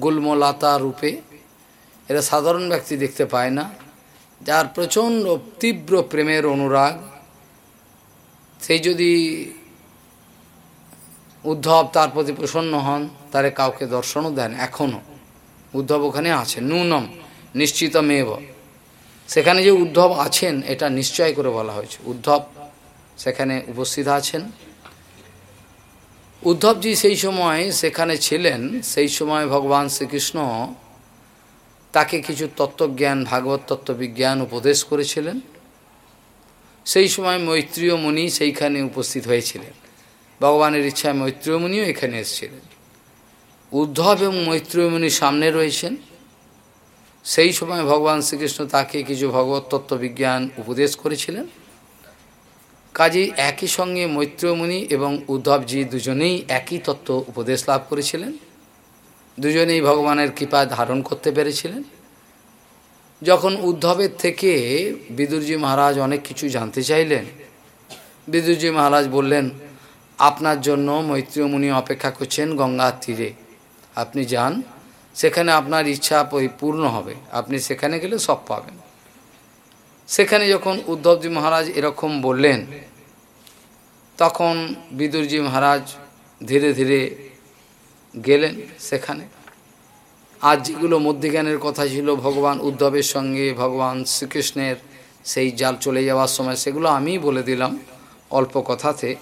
গুল্মলতা রূপে। এরা সাধারণ ব্যক্তি দেখতে পায় না। যার প্রচণ্ড তীব্র প্রেমের অনুরাগ, সেই যদি উদ্ধব তার প্রতি প্রসন্ন হন, তারে কাউকে দর্শনও দেন এখনও উদ্ধব ওখানে আছেন, ন্যূনম নিশ্চিত মেব সেখানে যে উদ্ধব আছেন, এটা নিশ্চয় করে বলা হয়েছে। উদ্ধব সেখানে উপস্থিত আছেন। উদ্ধবজি সেই সময় সেখানে ছিলেন, সেই সময় ভগবান শ্রীকৃষ্ণ তাকে কিছু তত্ত্বজ্ঞান, ভাগবত তত্ত্ববিজ্ঞান উপদেশ করেছিলেন। সেই সময় মৈত্রীয় মুনি সেইখানে উপস্থিত হয়েছিলেন। ভগবানের ইচ্ছায় মৈত্রীয় মুনিও এখানে এসেছিলেন। উদ্ধব এবং মৈত্রীয় মুনি সামনে রয়েছেন। সেই সময় ভগবান শ্রীকৃষ্ণ তাকে কিছু ভগবত তত্ত্ববিজ্ঞান উপদেশ করেছিলেন। কাজেই একই সঙ্গে মৈত্রমণি এবং উদ্ধবজি দুজনেই একই তত্ত্ব উপদেশ লাভ করেছিলেন। দুজনেই ভগবানের কৃপা ধারণ করতে পেরেছিলেন। যখন উদ্ধবের থেকে বিদুরজি মহারাজ অনেক কিছু জানতে চাইলেন, বিদুরজি মহারাজ বললেন, আপনার জন্য মৈত্রীয়মুনি অপেক্ষা করছেন গঙ্গার তীরে। আপনি যান, সেখানে আপনার ইচ্ছা পরিপূর্ণ হবে। আপনি সেখানে গেলে সব পাবেন। সেখানে যখন উদ্ধবজি মহারাজ এরকম বললেন, তখন বিদুরজি মহারাজ ধীরে ধীরে গেলেন সেখানে। আর যেগুলো মধ্যিজ্ঞানের কথা ছিল, ভগবান উদ্ধবের সঙ্গে, ভগবান শ্রীকৃষ্ণের সেই জাল চলে যাওয়ার সময়, সেগুলো আমি বলে দিলাম অল্প কথাতে।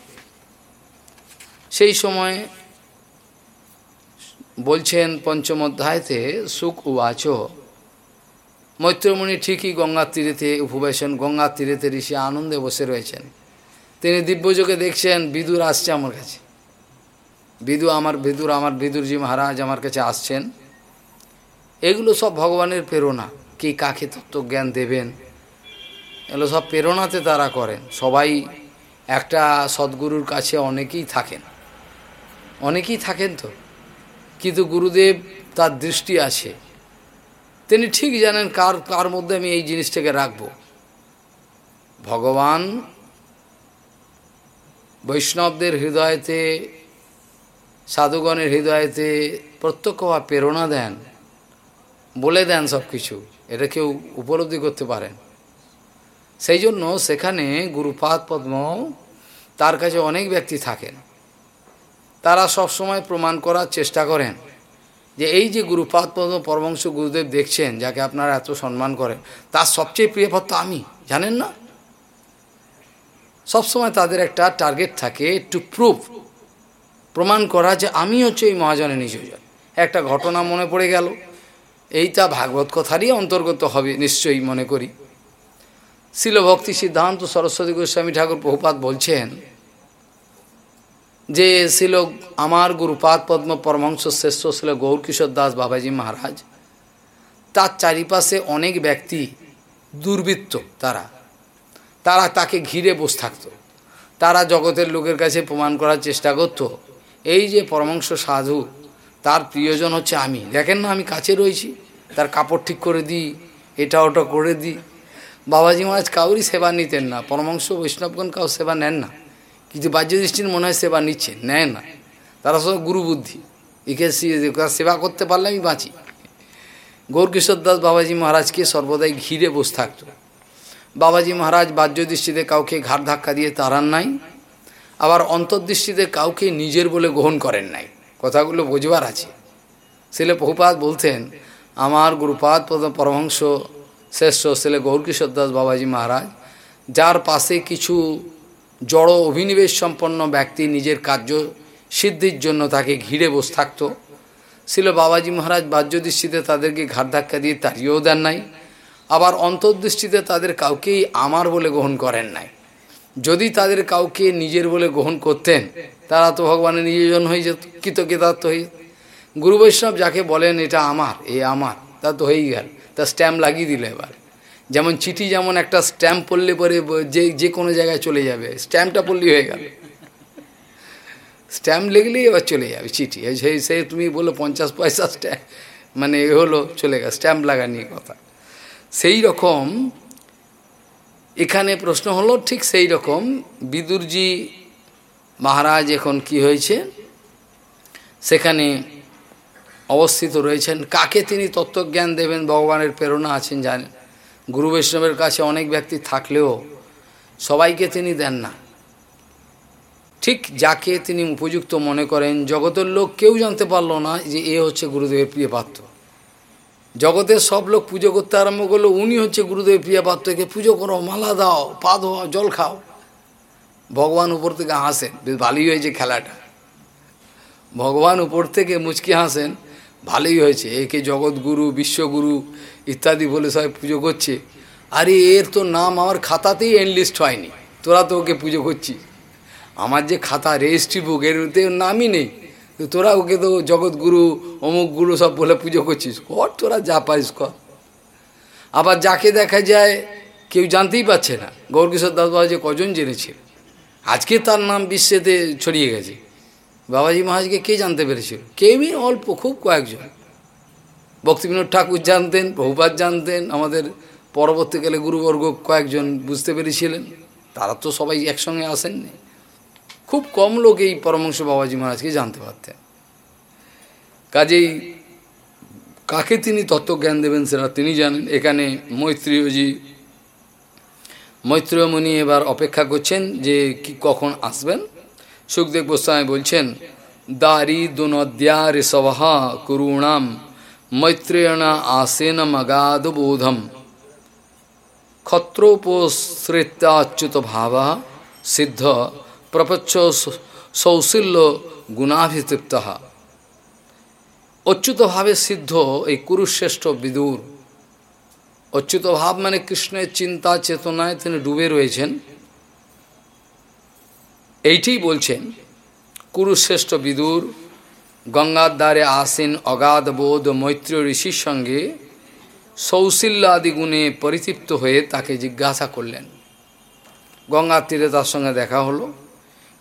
সেই সময় বলছেন পঞ্চম অধ্যায়তে, সুখ উবাচ মৈত্রমণি ঠিকই গঙ্গার তীরেতে উপবেশন গঙ্গার তীরেতে ঋষি আনন্দে বসে রয়েছেন। তিনি দিব্যযোগে দেখছেন, বিদুর আসছে আমার কাছে। বিদু আমার, বিদুর আমার, বিদুরজি মহারাজ আমার কাছে আসছেন। এগুলো সব ভগবানের প্রেরণা। কে কাকে তত্ত্বজ্ঞান দেবেন? এগুলো সব প্রেরণাতে তারা করেন। সবাই একটা সদ্গুরুর কাছে অনেকেই থাকেন। অনেকেই থাকেন তো। কিন্তু গুরুদেব তার দৃষ্টি আছে। তিনি ঠিক জানেন কার কার মধ্যে আমি এই জিনিসটাকে রাখব। ভগবান বৈষ্ণবদের হৃদয়তে, সাধুগণের হৃদয়তে প্রত্যক্ষ বা প্রেরণা দেন, বলে দেন সব কিছু এটা কেউ উপলব্ধি করতে পারেন। সেই জন্য সেখানে গুরুপাদ পদ্ম তার কাছে অনেক ব্যক্তি থাকেন। তারা সব সময় প্রমাণ করার চেষ্টা করেন। যে এই যে গুরুপাদ পরমংশ গুরুদেব দেখছেন, যাকে আপনারা এত সম্মান করেন, তার সবচেয়ে প্রিয় আমি, জানেন না? সবসময় তাদের একটা টার্গেট থাকে টু প্রুভ প্রমাণ করা যে আমি হচ্ছে এই মহাজনের নিজজন একটা ঘটনা মনে পড়ে গেল, এইটা ভাগবত কথারই অন্তর্গত হবে, নিশ্চয়ই মনে করি। শিল ভক্তি সিদ্ধান্ত সরস্বতী গোস্বামী ঠাকুর বহুপাত বলছেন যে ছিল আমার গুরুপাদ পদ্ম পরমংশ শ্রেষ্ঠ ছিল গৌরকিশোর দাস বাবাজি মহারাজ। তার চারিপাশে অনেক ব্যক্তি দুর্বৃত্ত তারা। তারা তাকে ঘিরে বসে থাকত। তারা জগতের লোকের কাছে প্রমাণ করার চেষ্টা করত। এই যে পরমাংশ সাধু, তার প্রিয়জন হচ্ছে আমি। দেখেন না, আমি কাছে রয়েছি। তার কাপড় ঠিক করে দিই, এটা ওটা করে দিই। বাবাজি মহারাজ কাউরই সেবা নিতেন না। পরমাংশ বৈষ্ণবগণ কাউ সেবা নেন না। কিন্তু বাহ্য দৃষ্টির মনে হয় সেবা নিচ্ছে, নেয় না। তারা সব গুরু বুদ্ধি একে সেবা করতে পারলে আমি বাঁচি। গৌরকিশোর দাস বাবাজি মহারাজকে সর্বদাই ঘিরে বসে থাকতো। বাবাজি মহারাজ বাহ্য দৃষ্টিতে কাউকে ঘাট ধাক্কা দিয়ে তাড়ান নাই, আবার অন্তর্দৃষ্টিতে কাউকে নিজের বলে গ্রহণ করেন নাই। কথাগুলো বোঝবার আছে। ছেলে বহুপাত বলতেন, আমার গুরুপাদ পরমহংস শ্রেষ্ঠ ছেলে গৌরকিশোর দাস বাবাজি মহারাজ, যার পাশে কিছু জড় অভিনিবেশ সম্পন্ন ব্যক্তি নিজের কার্য সিদ্ধির জন্য তাকে ঘিরে বসে থাকতো। ছিল বাবাজি মহারাজ বাহ্যদৃষ্টিতে তাদেরকে ঘাট ধাক্কা দিয়ে তাড়িয়েও দেন নাই। আবার অন্তর্দৃষ্টিতে তাদের কাউকেই আমার বলে গ্রহণ করেন নাই। যদি তাদের কাউকে নিজের বলে গ্রহণ করতেন, তারা তো ভগবানের নিজজন হয়ে যেত, কৃতজ্ঞতার্থ হয়ে যেত। গুরু বৈষ্ণব যাকে বলেন, এটা আমার, এ আমার, তা তো হয়েই গেল, তা স্ট্যাম্প লাগিয়ে দিল এবার। যেমন চিঠি যেমন একটা স্ট্যাম্প পড়লে পরে যে যে কোনো জায়গায় চলে যাবে। স্ট্যাম্পটা পড়লেই হয়ে গেল। স্ট্যাম্প লিখলেই এবার চলে যাবে চিঠি। সেই সে তুমি বলো পঞ্চাশ পয়সা স্ট্যাম্প মানে এ হলো, চলে গেল, স্ট্যাম্প লাগা নিয়ে কথা। সেই রকম এখানে প্রশ্ন হলো, ঠিক সেই রকম বিদুরজি মহারাজ এখন কি হয়েছে? সেখানে অবস্থিত রয়েছেন। কাকে তিনি তত্ত্বজ্ঞান দেবেন? ভগবানের প্রেরণা আছেন জানেন। গুরু বৈষ্ণবের কাছে অনেক ব্যক্তি থাকলেও সবাইকে তিনি দেন না। ঠিক যাকে তিনি উপযুক্ত মনে করেন, জগতের লোক কেউ জানতে পারল না যে এ হচ্ছে গুরুদেবের প্রিয় পাত্র। জগতের সব লোক পুজো করতে আরম্ভ করল, উনি হচ্ছে গুরুদেবের প্রিয় পাত্রকে পুজো করো, মালা দাও, পা ধোয়া, জল খাও। ভগবান উপর থেকে হাসেন, বেশ ভালোই হয়েছে খেলাটা। ভগবান উপর থেকে মুচকি হাসেন ভালোই হয়েছে, একে জগৎগুরু, বিশ্বগুরু ইত্যাদি বলে সবাই পুজো করছে। আরে এর তো নাম আমার খাতাতেই এনলিস্ট হয়নি, তোরা তো ওকে পুজো করছিস। আমার যে খাতা রেজিস্ট্রি বুক এর নামই নেই। তো তোরা ওকে তো জগৎগুরু অমুক গুরু সব বলে পুজো করছিস। কর তোরা যা পারিস কর। আবার যাকে দেখা যায়, কেউ জানতেই পারছে না। গৌরকিশোর দাস বাবা যে কজন জেনেছে? আজকে তার নাম বিশ্বেতে ছড়িয়ে গেছে। বাবাজি মহারাজকে কে জানতে পেরেছিল? কেউই অল্প, খুব কয়েকজন। ভক্তিবিনোদ ঠাকুর জানতেন বহুপাত জানতেন, আমাদের পরবর্তীকালে গুরুবর্গ কয়েকজন বুঝতে পেরেছিলেন। তারা তো সবাই একসঙ্গে আসেননি। খুব কম লোক এই পরমংশ বাবাজি মহারাজকে জানতে পারতেন। কাজেই কাকে তিনি তত্ত্বজ্ঞান দেবেন সেটা তিনি জানেন। এখানে মৈত্রীয়জি, মৈত্রীয়মণি এবার অপেক্ষা করছেন যে কি কখন আসবেন। সুখদেব গোস্বামী বলছেন, দারি দুনদ্যার সবহা করুণাম মৈত্রেয়ণা আসেন মগাদ বোধম ক্ষত্রোপসৃত্যাচ্যুত ভাবা সিদ্ধ, প্রপচ্ছ সৌশিল্য গুণাভিতৃপ্ত। অচ্যুতভাবে সিদ্ধ এই কুরুশ্রেষ্ঠ বিদুর। অচ্যুত ভাব মানে কৃষ্ণের চিন্তা চেতনায় তিনি ডুবে রয়েছেন। এইটি বলছেন, কুরুশ্রেষ্ঠ বিদুর, গঙ্গার দ্বারে আসীন অগাধ বোধ মৈত্র ঋষির সঙ্গে সৌশিল্য আদি গুণে পরিতৃপ্ত হয়ে তাকে জিজ্ঞাসা করলেন। গঙ্গার তীরে তার সঙ্গে দেখা হলো।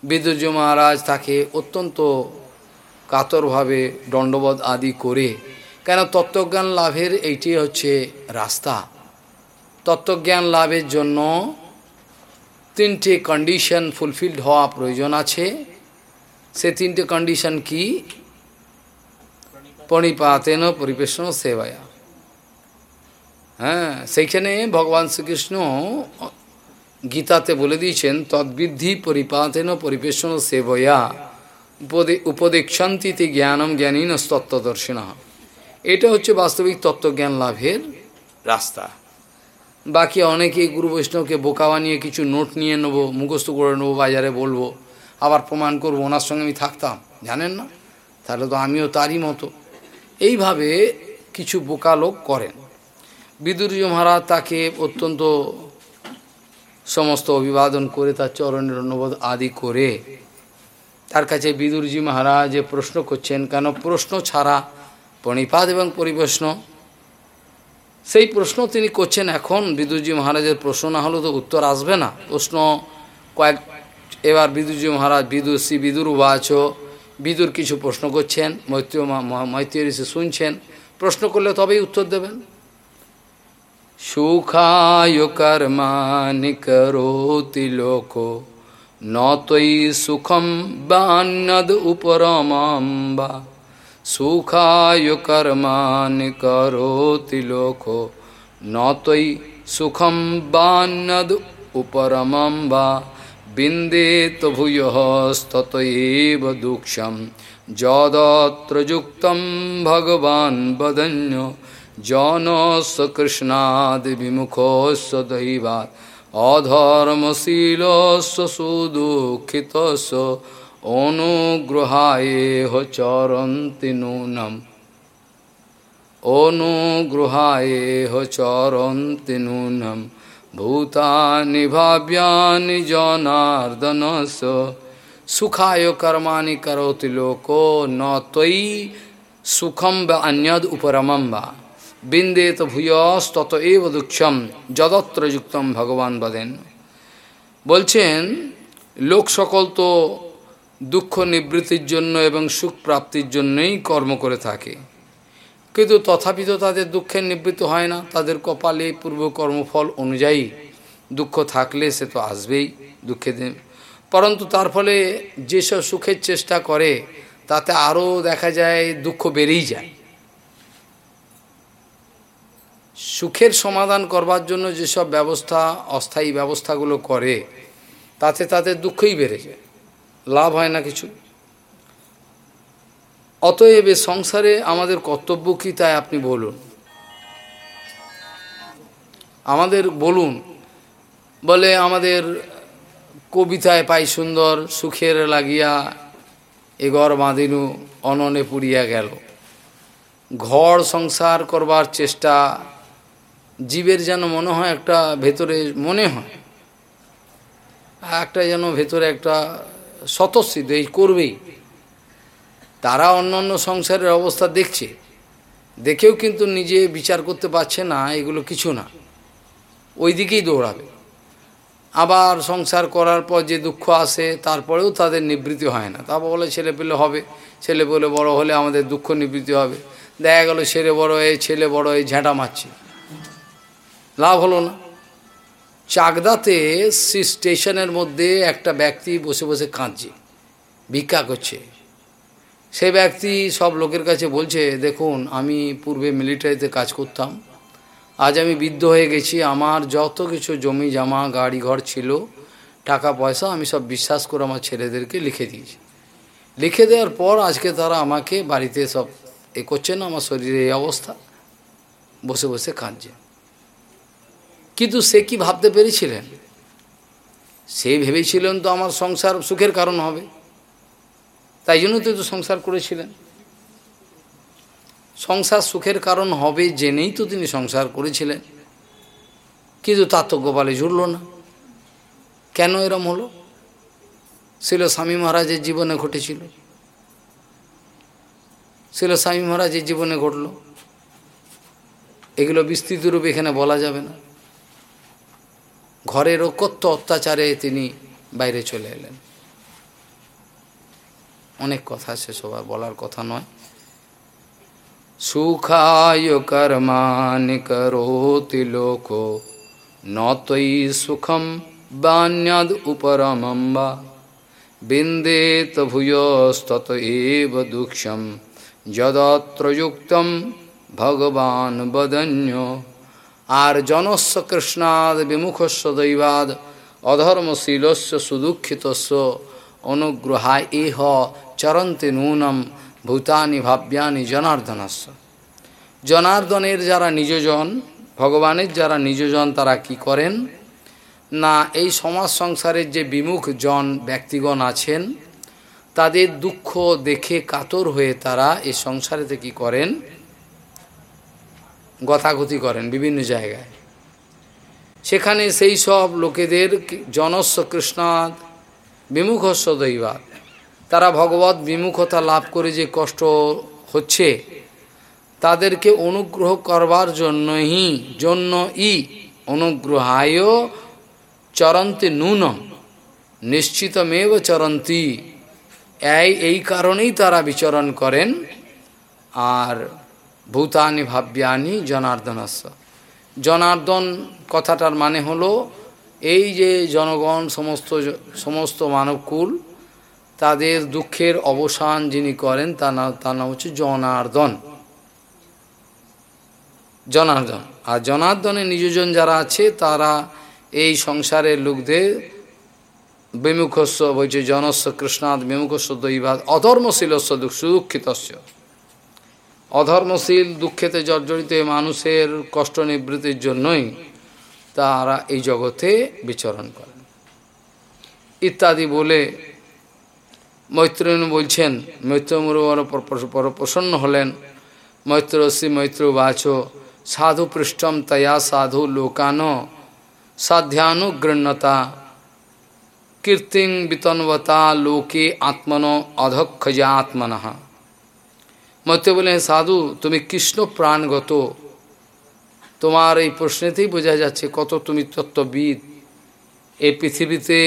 বিদুর্য মহারাজ তাকে অত্যন্ত কাতরভাবে দণ্ডবোধ আদি করে, কেন তত্ত্বজ্ঞান লাভের এইটি হচ্ছে রাস্তা। তত্ত্বজ্ঞান লাভের জন্য তিনটে কন্ডিশন ফুলফিলড হওয়া প্রয়োজন আছে। সে তিনটে কন্ডিশন কি? পরিপাতেন পরিবেশন সেবায়া। হ্যাঁ সেইখানে ভগবান শ্রীকৃষ্ণ গীতাতে বলে দিয়েছেন, তদ্বৃদ্ধি পরিপাতেন পরিবেশন সেবয়া। উপদে, উপদেক্ষান্তিতে জ্ঞানম জ্ঞানীন তত্ত্বদর্শিন এটা হচ্ছে বাস্তবিক তত্ত্বজ্ঞান লাভের রাস্তা। বাকি অনেকেই গুরু বৈষ্ণবকে বোকা বানিয়ে কিছু নোট নিয়ে নেব, মুখস্থ করে নেব, বাজারে বলব, আবার প্রমাণ করব, ওনার সঙ্গে আমি থাকতাম, জানেন না? তাহলে তো আমিও তারই মতো। এইভাবে কিছু বোকা লোক করেন। বিদুর্য মহারাজ তাকে অত্যন্ত সমস্ত অভিবাদন করে, তার চরণের অনুবোধ আদি করে, তার কাছে বিদুরজি মহারাজ প্রশ্ন করছেন, কেন প্রশ্ন ছাড়া পণিপাত এবং পরিবেশন সেই প্রশ্ন তিনি করছেন এখন। বিদুরজি মহারাজের প্রশ্ন না হলে তো উত্তর আসবে না। প্রশ্ন কয়েক, এবার বিদুরজি মহারাজ বিদুর, শ্রী বিদুর উবাচ, বিদুর কিছু প্রশ্ন করছেন, মৈত্রী মৈত্রী ঋষি শুনছেন। প্রশ্ন করলে তবেই উত্তর দেবেন। সুখায় কর্মানি করোতি লোক নতই সুখম বান্নদ উপরমাম বা সুখায় কর্মানি করোতি লোক নতই সুখম বান্নদ উপরমম বা বিন্দেত ভূয়স্ততএব দুঃখম যদত্র যুক্তম ভগবান বদন্য জনস কৃষ্ণাদ বিমুখস্ব দৈবাৎ অধর্মশীলস্ব সুদুঃখিতস্ব অনুগ্রহায় চরন্তি নূনম। অনুগ্রহায় চরন্তি নূনম। ভূতানি ভাব্যানি জনার্দনস। সুখায় কর্মাণি করোতি লোকো ন তৈ সুখম বা অন্যদ উপরমম বা। বিন্দেত ভূয়স্তত এব দুঃখম, যদত্র যুক্তম ভগবান বদেন বলছেন, লোক সকল তো দুঃখ নিবৃত্তির জন্য এবং সুখ প্রাপ্তির জন্যই কর্ম করে থাকে। কিন্তু তথাপি তো তাদের দুঃখের নিবৃত্ত হয় না। তাদের কপালে পূর্ব কর্মফল অনুযায়ী দুঃখ থাকলে সে তো আসবেই দুঃখে পরন্তু তার ফলে যেসব সুখের চেষ্টা করে, তাতে আরও দেখা যায় দুঃখ বেড়েই যায়। সুখের সমাধান করবার জন্য যেসব ব্যবস্থা, অস্থায়ী ব্যবস্থাগুলো করে, তাতে তাদের দুঃখই বেড়ে যায়। লাভ হয় না কিছু। অতএব সংসারে আমাদের কর্তব্য কী তাই আপনি বলুন। আমাদের বলুন, বলে আমাদের কবিতায় পাই সুন্দর সুখের লাগিয়া এ ঘর বাঁধিনু, অননে পুড়িয়া গেল। ঘর সংসার করবার চেষ্টা জীবের যেন মনে হয় একটা ভেতরে মনে হয়, একটা যেন ভেতরে একটা স্বতঃসিদ্ধ এই করবেই তারা অন্য অন্য সংসারের অবস্থা দেখছে। দেখেও কিন্তু নিজে বিচার করতে পারছে না, এগুলো কিছু না। ওই দিকেই দৌড়াবে। আবার সংসার করার পর যে দুঃখ আসে, তারপরেও তাদের নিবৃত্তি হয় না। তারপর বলে ছেলে পেলে হবে। ছেলে পেলে বড় হলে আমাদের দুঃখ নিবৃত্তি হবে। দেখা গেল ছেলে বড় হয়ে, ছেলে বড় হয়ে ঝেঁটা মারছে। লাভ হলো না। চাকদাতে সে স্টেশনের মধ্যে একটা ব্যক্তি বসে বসে কাঁদছে, ভিক্ষা করছে। সে ব্যক্তি সব লোকের কাছে বলছে, দেখুন, আমি পূর্বে মিলিটারিতে কাজ করতাম, আজ আমি বৃদ্ধ হয়ে গেছি, আমার যত কিছু জমি, জামা, গাড়ি, ঘর ছিল, টাকা, পয়সা, আমি সব বিশ্বাস করে আমার ছেলেদেরকে লিখে দিয়েছি। লিখে দেওয়ার পর আজকে তারা আমাকে বাড়িতে সব এ করছে না, আমার শরীরে এই অবস্থা, বসে বসে কাঁদছে। কিন্তু সে কি ভাবতে পেরেছিলেন? সে ভেবেছিলেন তো আমার সংসার সুখের কারণ হবে। তাই জন্য তো সংসার করেছিলেন। সংসার সুখের কারণ হবে জেনেই তো তিনি সংসার করেছিলেন। কিন্তু তার তো গোপালে জুড়ল না। কেন এরম হলো? ছিল স্বামী মহারাজের জীবনে ঘটেছিল। ছিল স্বামী মহারাজের জীবনে ঘটল। এগুলো বিস্তৃত রূপে এখানে বলা যাবে না। ঘরের অকথ্য অত্যাচারে তিনি বাইরে চলে এলেন। অনেক কথা আছে, সবার বলার কথা নয়। সুখায় কর্মানি করোতি লোক নতই সুখম বান্যাদ উপরমম্বা বিন্দেত ভূয়স্তত এব দুঃখম যদত্র ভগবান বদন্য। আর জনস্ব কৃষ্ণাদ বিমুখস্ব দৈবাদ অধর্মশীলস্য সুদুঃখিতস্য অনুগ্রহায় এহ চরন্তি নূনম ভূতানি ভাব্যানি জনার্দনস্য। জনার্দনের যারা নিজজন, ভগবানের যারা নিজজন, তারা কি করেন? না, এই সমাজ সংসারের যে বিমুখ জন, ব্যক্তিগণ আছেন, তাদের দুঃখ দেখে কাতর হয়ে তারা এই সংসারেতে কি করেন? গতাগতি করেন বিভিন্ন জায়গায়। সেখানে সেই সব লোকেদের জনস্ব কৃষ্ণাদ, বিমুখস্ব দৈবাদ। তারা ভগবত বিমুখতা লাভ করে যে কষ্ট হচ্ছে, তাদেরকে অনুগ্রহ করবার জন্যই জন্য ই অনুগ্রহায় চরন্তি নুনম, নিশ্চিতমেব চরন্তি। এই এই কারণেই তারা বিচরণ করেন। আর ভূতানি ভাব্যানি জনার্দনস্য। জনার্দন কথাটার মানে হলো, এই যে জনগণ সমস্ত সমস্ত মানবকুল, তাদের দুঃখের অবসান যিনি করেন তার নাম তার নাম হচ্ছে জনার্দন। জনার্দন। আর জনার্দনের নিজজন যারা আছে, তারা এই সংসারের লোকদের বিমুখস্ব বলছে জনস্ব কৃষ্ণাদ বিমুখস্ব দৈবাদ অধর্মশীলস্ব দুঃখ সুদুঃখিতস্য অধর্মশীল, দুঃখেতে জর্জরিত মানুষের কষ্ট নিবৃত্তির জন্যই তারা এই জগতে বিচরণ করেন। ইত্যাদি বলে মৈত্রীন বলছেন মৈত্রমুর বড় প্রসন্ন হলেন মৈত্রশ্রী মৈত্র বাচ, সাধু পৃষ্ঠম তয়া সাধু লোকান সাধ্যানুগৃণ্যতা কীর্তিং বিতনবতা লোকে আত্মন অধক্ষজা আত্মন মৈত্র বলেন সাধু, তুমি কৃষ্ণ প্রাণগত। তোমার এই প্রশ্নেতেই বোঝা যাচ্ছে কত তুমি তত্ত্ববিদ। এই পৃথিবীতে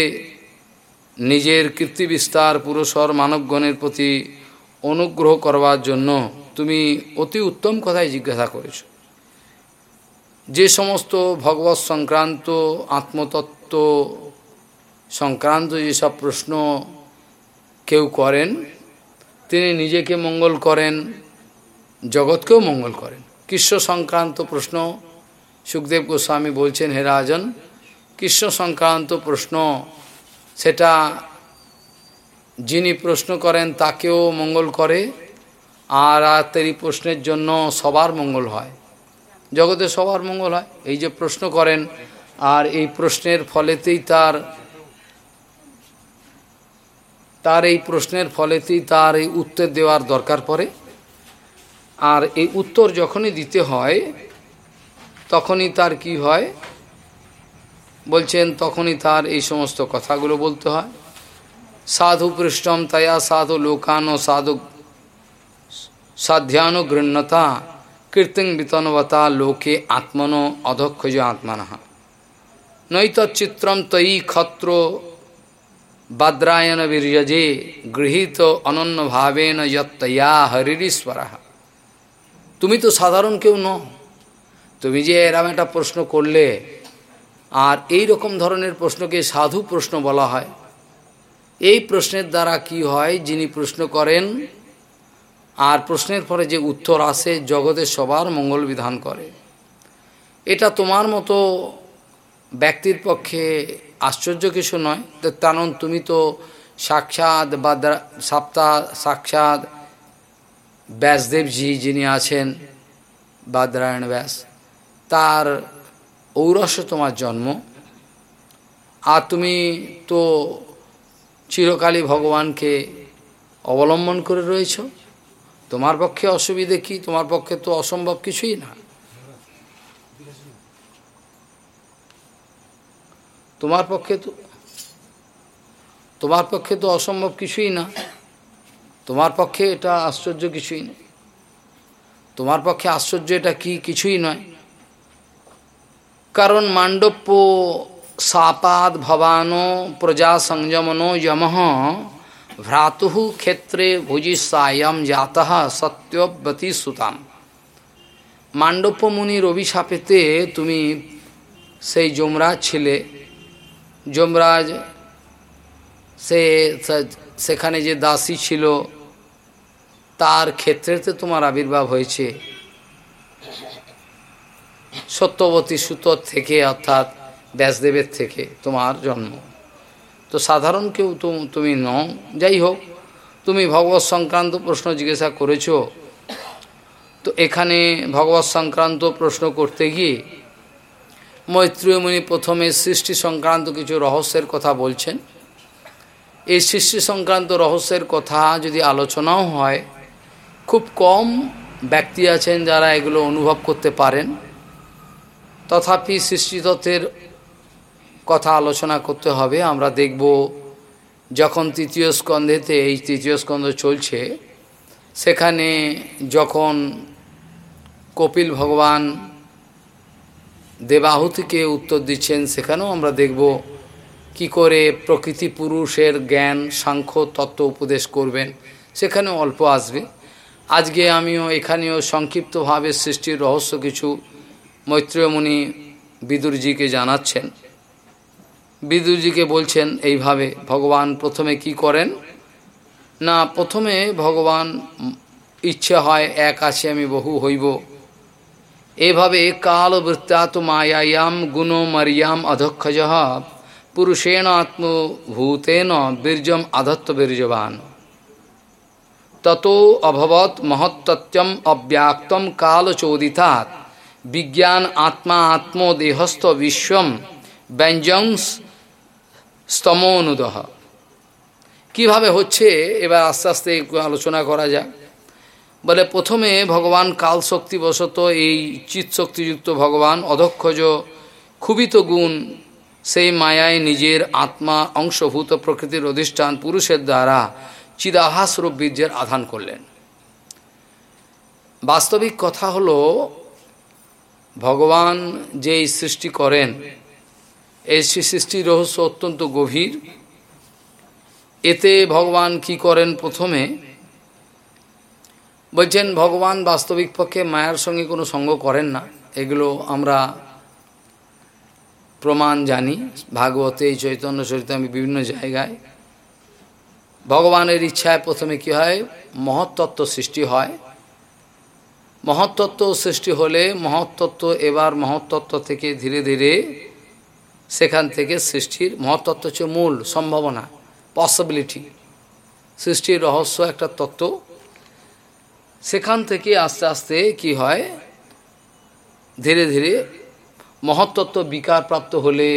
নিজের কীর্তি বিস্তার পুরুষর মানবগণের প্রতি অনুগ্রহ করবার জন্য তুমি অতি উত্তম কথাই জিজ্ঞাসা করেছ। যে সমস্ত ভগবত সংক্রান্ত, আত্মতত্ত্ব সংক্রান্ত যেসব প্রশ্ন কেউ করেন তিনি নিজেকে মঙ্গল করেন, জগৎকেও মঙ্গল করেন। কৃষ্ণ সংক্রান্ত প্রশ্ন সুখদেব গোস্বামী বলছেন, হে রাজন, কৃষ্ণ সংক্রান্ত প্রশ্ন, সেটা যিনি প্রশ্ন করেন তাকেও মঙ্গল করে, আর তেরি প্রশ্নের জন্য সবার মঙ্গল হয়। জগতে সবার মঙ্গল হয়। এই যে প্রশ্ন করেন, আর এই প্রশ্নের ফলেতেই তার তার এই প্রশ্নের ফলেতেই তার এই উত্তর দেওয়ার দরকার পড়ে। আর এই উত্তর যখনই দিতে হয়, তখনই তার কি হয়? বলছেন, তখনই তার এই সমস্ত কথাগুলো বলতে হয়। সাধু পৃষ্ঠম তয়া সাধু লোকান ও সাধু সাধ্যানো গৃহতা কীর্তিং বিতনবতা লোকে আত্মনো অধক্ষজ আত্মনঃ। নৈতচ্চিত্রম তয়ী ক্ষত্র বাদ্রায়ণ বীর্যজে গৃহীত অনন্য ভাবেন যত্তয়া হরিরীশ্বর। তুমি তো সাধারণ কেউ ন তুমি যে এরম একটা প্রশ্ন করলে, আর এই রকম ধরনের প্রশ্নকে সাধু প্রশ্ন বলা হয়। এই প্রশ্নের দ্বারা কি হয়, যিনি প্রশ্ন করেন, আর প্রশ্নের পরে যে উত্তর আসে, জগতের সবার মঙ্গল বিধান করে। এটা তোমার মতো ব্যক্তির পক্ষে আশ্চর্য কিছু নয়। কারণ তুমি তো সাক্ষাৎ বা সপ্তাহ সাক্ষাৎ ব্যাসদেবজি যিনি আছেন, বাদরায়ণ ব্যাস, তার ঔরস্য তোমার জন্ম। আর তুমি তো চিরকালই ভগবানকে অবলম্বন করে রয়েছ। তোমার পক্ষে অসুবিধে কি? তোমার পক্ষে তো অসম্ভব কিছুই না। তোমার পক্ষে তো তোমার পক্ষে তো অসম্ভব কিছুই না। তোমার পক্ষে এটা আশ্চর্য কিছুই নেই তোমার পক্ষে আশ্চর্য এটা কি কিছুই নয়। কারণ মাণ্ডব্য সাপাদ ভবানো প্রজা সংযমনো যম ভ্রাতু ক্ষেত্রে ভুজিসায়ম জাত সত্যবতী সুতাম। মাণ্ডব্য মুনির অভিশাপেতে তুমি সেই যমরাজ ছিলে। যমরাজ, সে সেখানে যে দাসী ছিল, তার ক্ষেত্রেতে তোমার আবির্ভাব হয়েছে। সত্যবতী সুতর থেকে, অর্থাৎ ব্যাসদেবের থেকে তোমার জন্ম। তো সাধারণ কেউ তুমি নও। যাই হোক, তুমি ভগবত সংক্রান্ত প্রশ্ন জিজ্ঞাসা করেছ। তো এখানে ভগবত সংক্রান্ত প্রশ্ন করতে গিয়ে মৈত্রীয় মুনি প্রথমে সৃষ্টি সংক্রান্ত কিছু রহস্যের কথা বলছেন। এই সৃষ্টি সংক্রান্ত রহস্যের কথা যদি আলোচনাও হয়, খুব কম ব্যক্তি আছেন যারা এগুলো অনুভব করতে পারেন। তথাপি সৃষ্টিতত্ত্বের কথা আলোচনা করতে হবে। আমরা দেখব যখন তৃতীয় স্কন্ধেতে এই তৃতীয় স্কন্ধ চলছে, সেখানে যখন কপিল ভগবান দেবাহুতিকে উত্তর দিচ্ছেন, সেখানেও আমরা দেখব কি করে প্রকৃতি পুরুষের জ্ঞান, সাংখ্য, তত্ত্ব উপদেশ করবেন। সেখানে অল্প আসবে। আজকে আমিও এখানেও সংক্ষিপ্তভাবে সৃষ্টির রহস্য কিছু মৈত্রীয়মণি বিদুরজিকে জানাচ্ছেন। বিদুরজিকে বলছেন, এইভাবে ভগবান প্রথমে কি করেন? না, প্রথমে ভগবান ইচ্ছে হয় এক আছে, আমি বহু হইব। এভাবে কাল বৃত্তাত মায়ায়াম গুণ মরিয়াম অধক্ষজ পুরুষেণ আত্মভূতেন বীর্যম আধত্ত বীর্যবান। তত অভবত মহত্তম অব্যাক্তম কালচোদিতাৎ বিজ্ঞান আত্মা আত্মদেহস্থ বিশ্বম ব্যঞ্জংস স্তমনুদহ কীভাবে হচ্ছে? এবার আস্তে আস্তে আলোচনা করা যাক। বলে প্রথমে ভগবান কাল শক্তিবশত এই চিৎ শক্তিযুক্ত ভগবান অধক্ষজ ক্ষুবিত গুণ সেই মায়ায় নিজের আত্মা অংশভূত প্রকৃতির অধিষ্ঠান পুরুষের দ্বারা চিদাহাসরূপ বীর্যের আধান করলেন। বাস্তবিক কথা হলো, ভগবান যেই সৃষ্টি করেন, এই সৃষ্টির রহস্য অত্যন্ত গভীর। এতে ভগবান কি করেন প্রথমে বলছেন, ভগবান বাস্তবিক পক্ষে মায়ার সঙ্গে কোনো সঙ্গ করেন না। এগুলো আমরা প্রমাণ জানি। ভাগবতে এই চৈতন্য চরিত আমি বিভিন্ন জায়গায়। ভগবানের ইচ্ছায় প্রথমে কি হয়? মহত্তত্ত্ব সৃষ্টি হয়। মহত্তত্ত্ব সৃষ্টি হলে মহত্তত্ত্ব এবার মহত্তত্ত্ব থেকে ধীরে ধীরে সেখান থেকে সৃষ্টির মহত্তত্ত্ব হচ্ছে মূল সম্ভাবনা পসিবিলিটি সৃষ্টির রহস্য একটা তত্ত্ব সেখান থেকে আস্তে আস্তে কি হয়? ধীরে ধীরে মহত্তত্ত্ব বিকার প্রাপ্ত হলে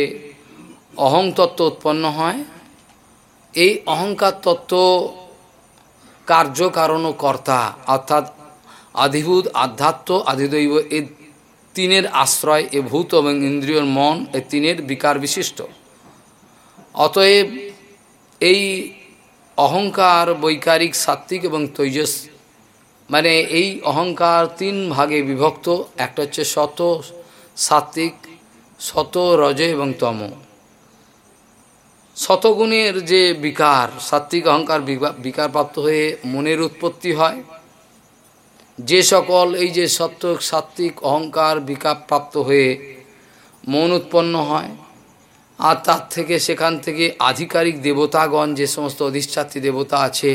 অহংতত্ত্ব উৎপন্ন হয়। এই অহংকার তত্ত্ব কার্য কারণ কর্তা অর্থাৎ আধিভূত, আধ্যাত্ম, আধিদৈব এই তিনের আশ্রয় এ ভূত এবং ইন্দ্রিয়র মন এ তিনের বিকার বিশিষ্ট। অতএব এই অহংকার বৈকারিক, সাত্ত্বিক এবং তৈজস মানে এই অহংকার তিন ভাগে বিভক্ত, একটা হচ্ছে শত সাত্ত্বিক শত রজ এবং তম। শতগুণের যে বিকার, সাত্বিক অহংকার বিকারপ্রাপ্ত হয়ে মনের উৎপত্তি হয়। যে সকল এই যে সত্য সাত্ত্বিক অহংকার বিকারপ্রাপ্ত হয়ে মন উৎপন্ন হয়, আর তার থেকে সেখান থেকে আধিকারিক দেবতাগণ যে সমস্ত অধিষ্ঠাত্রী দেবতা আছে,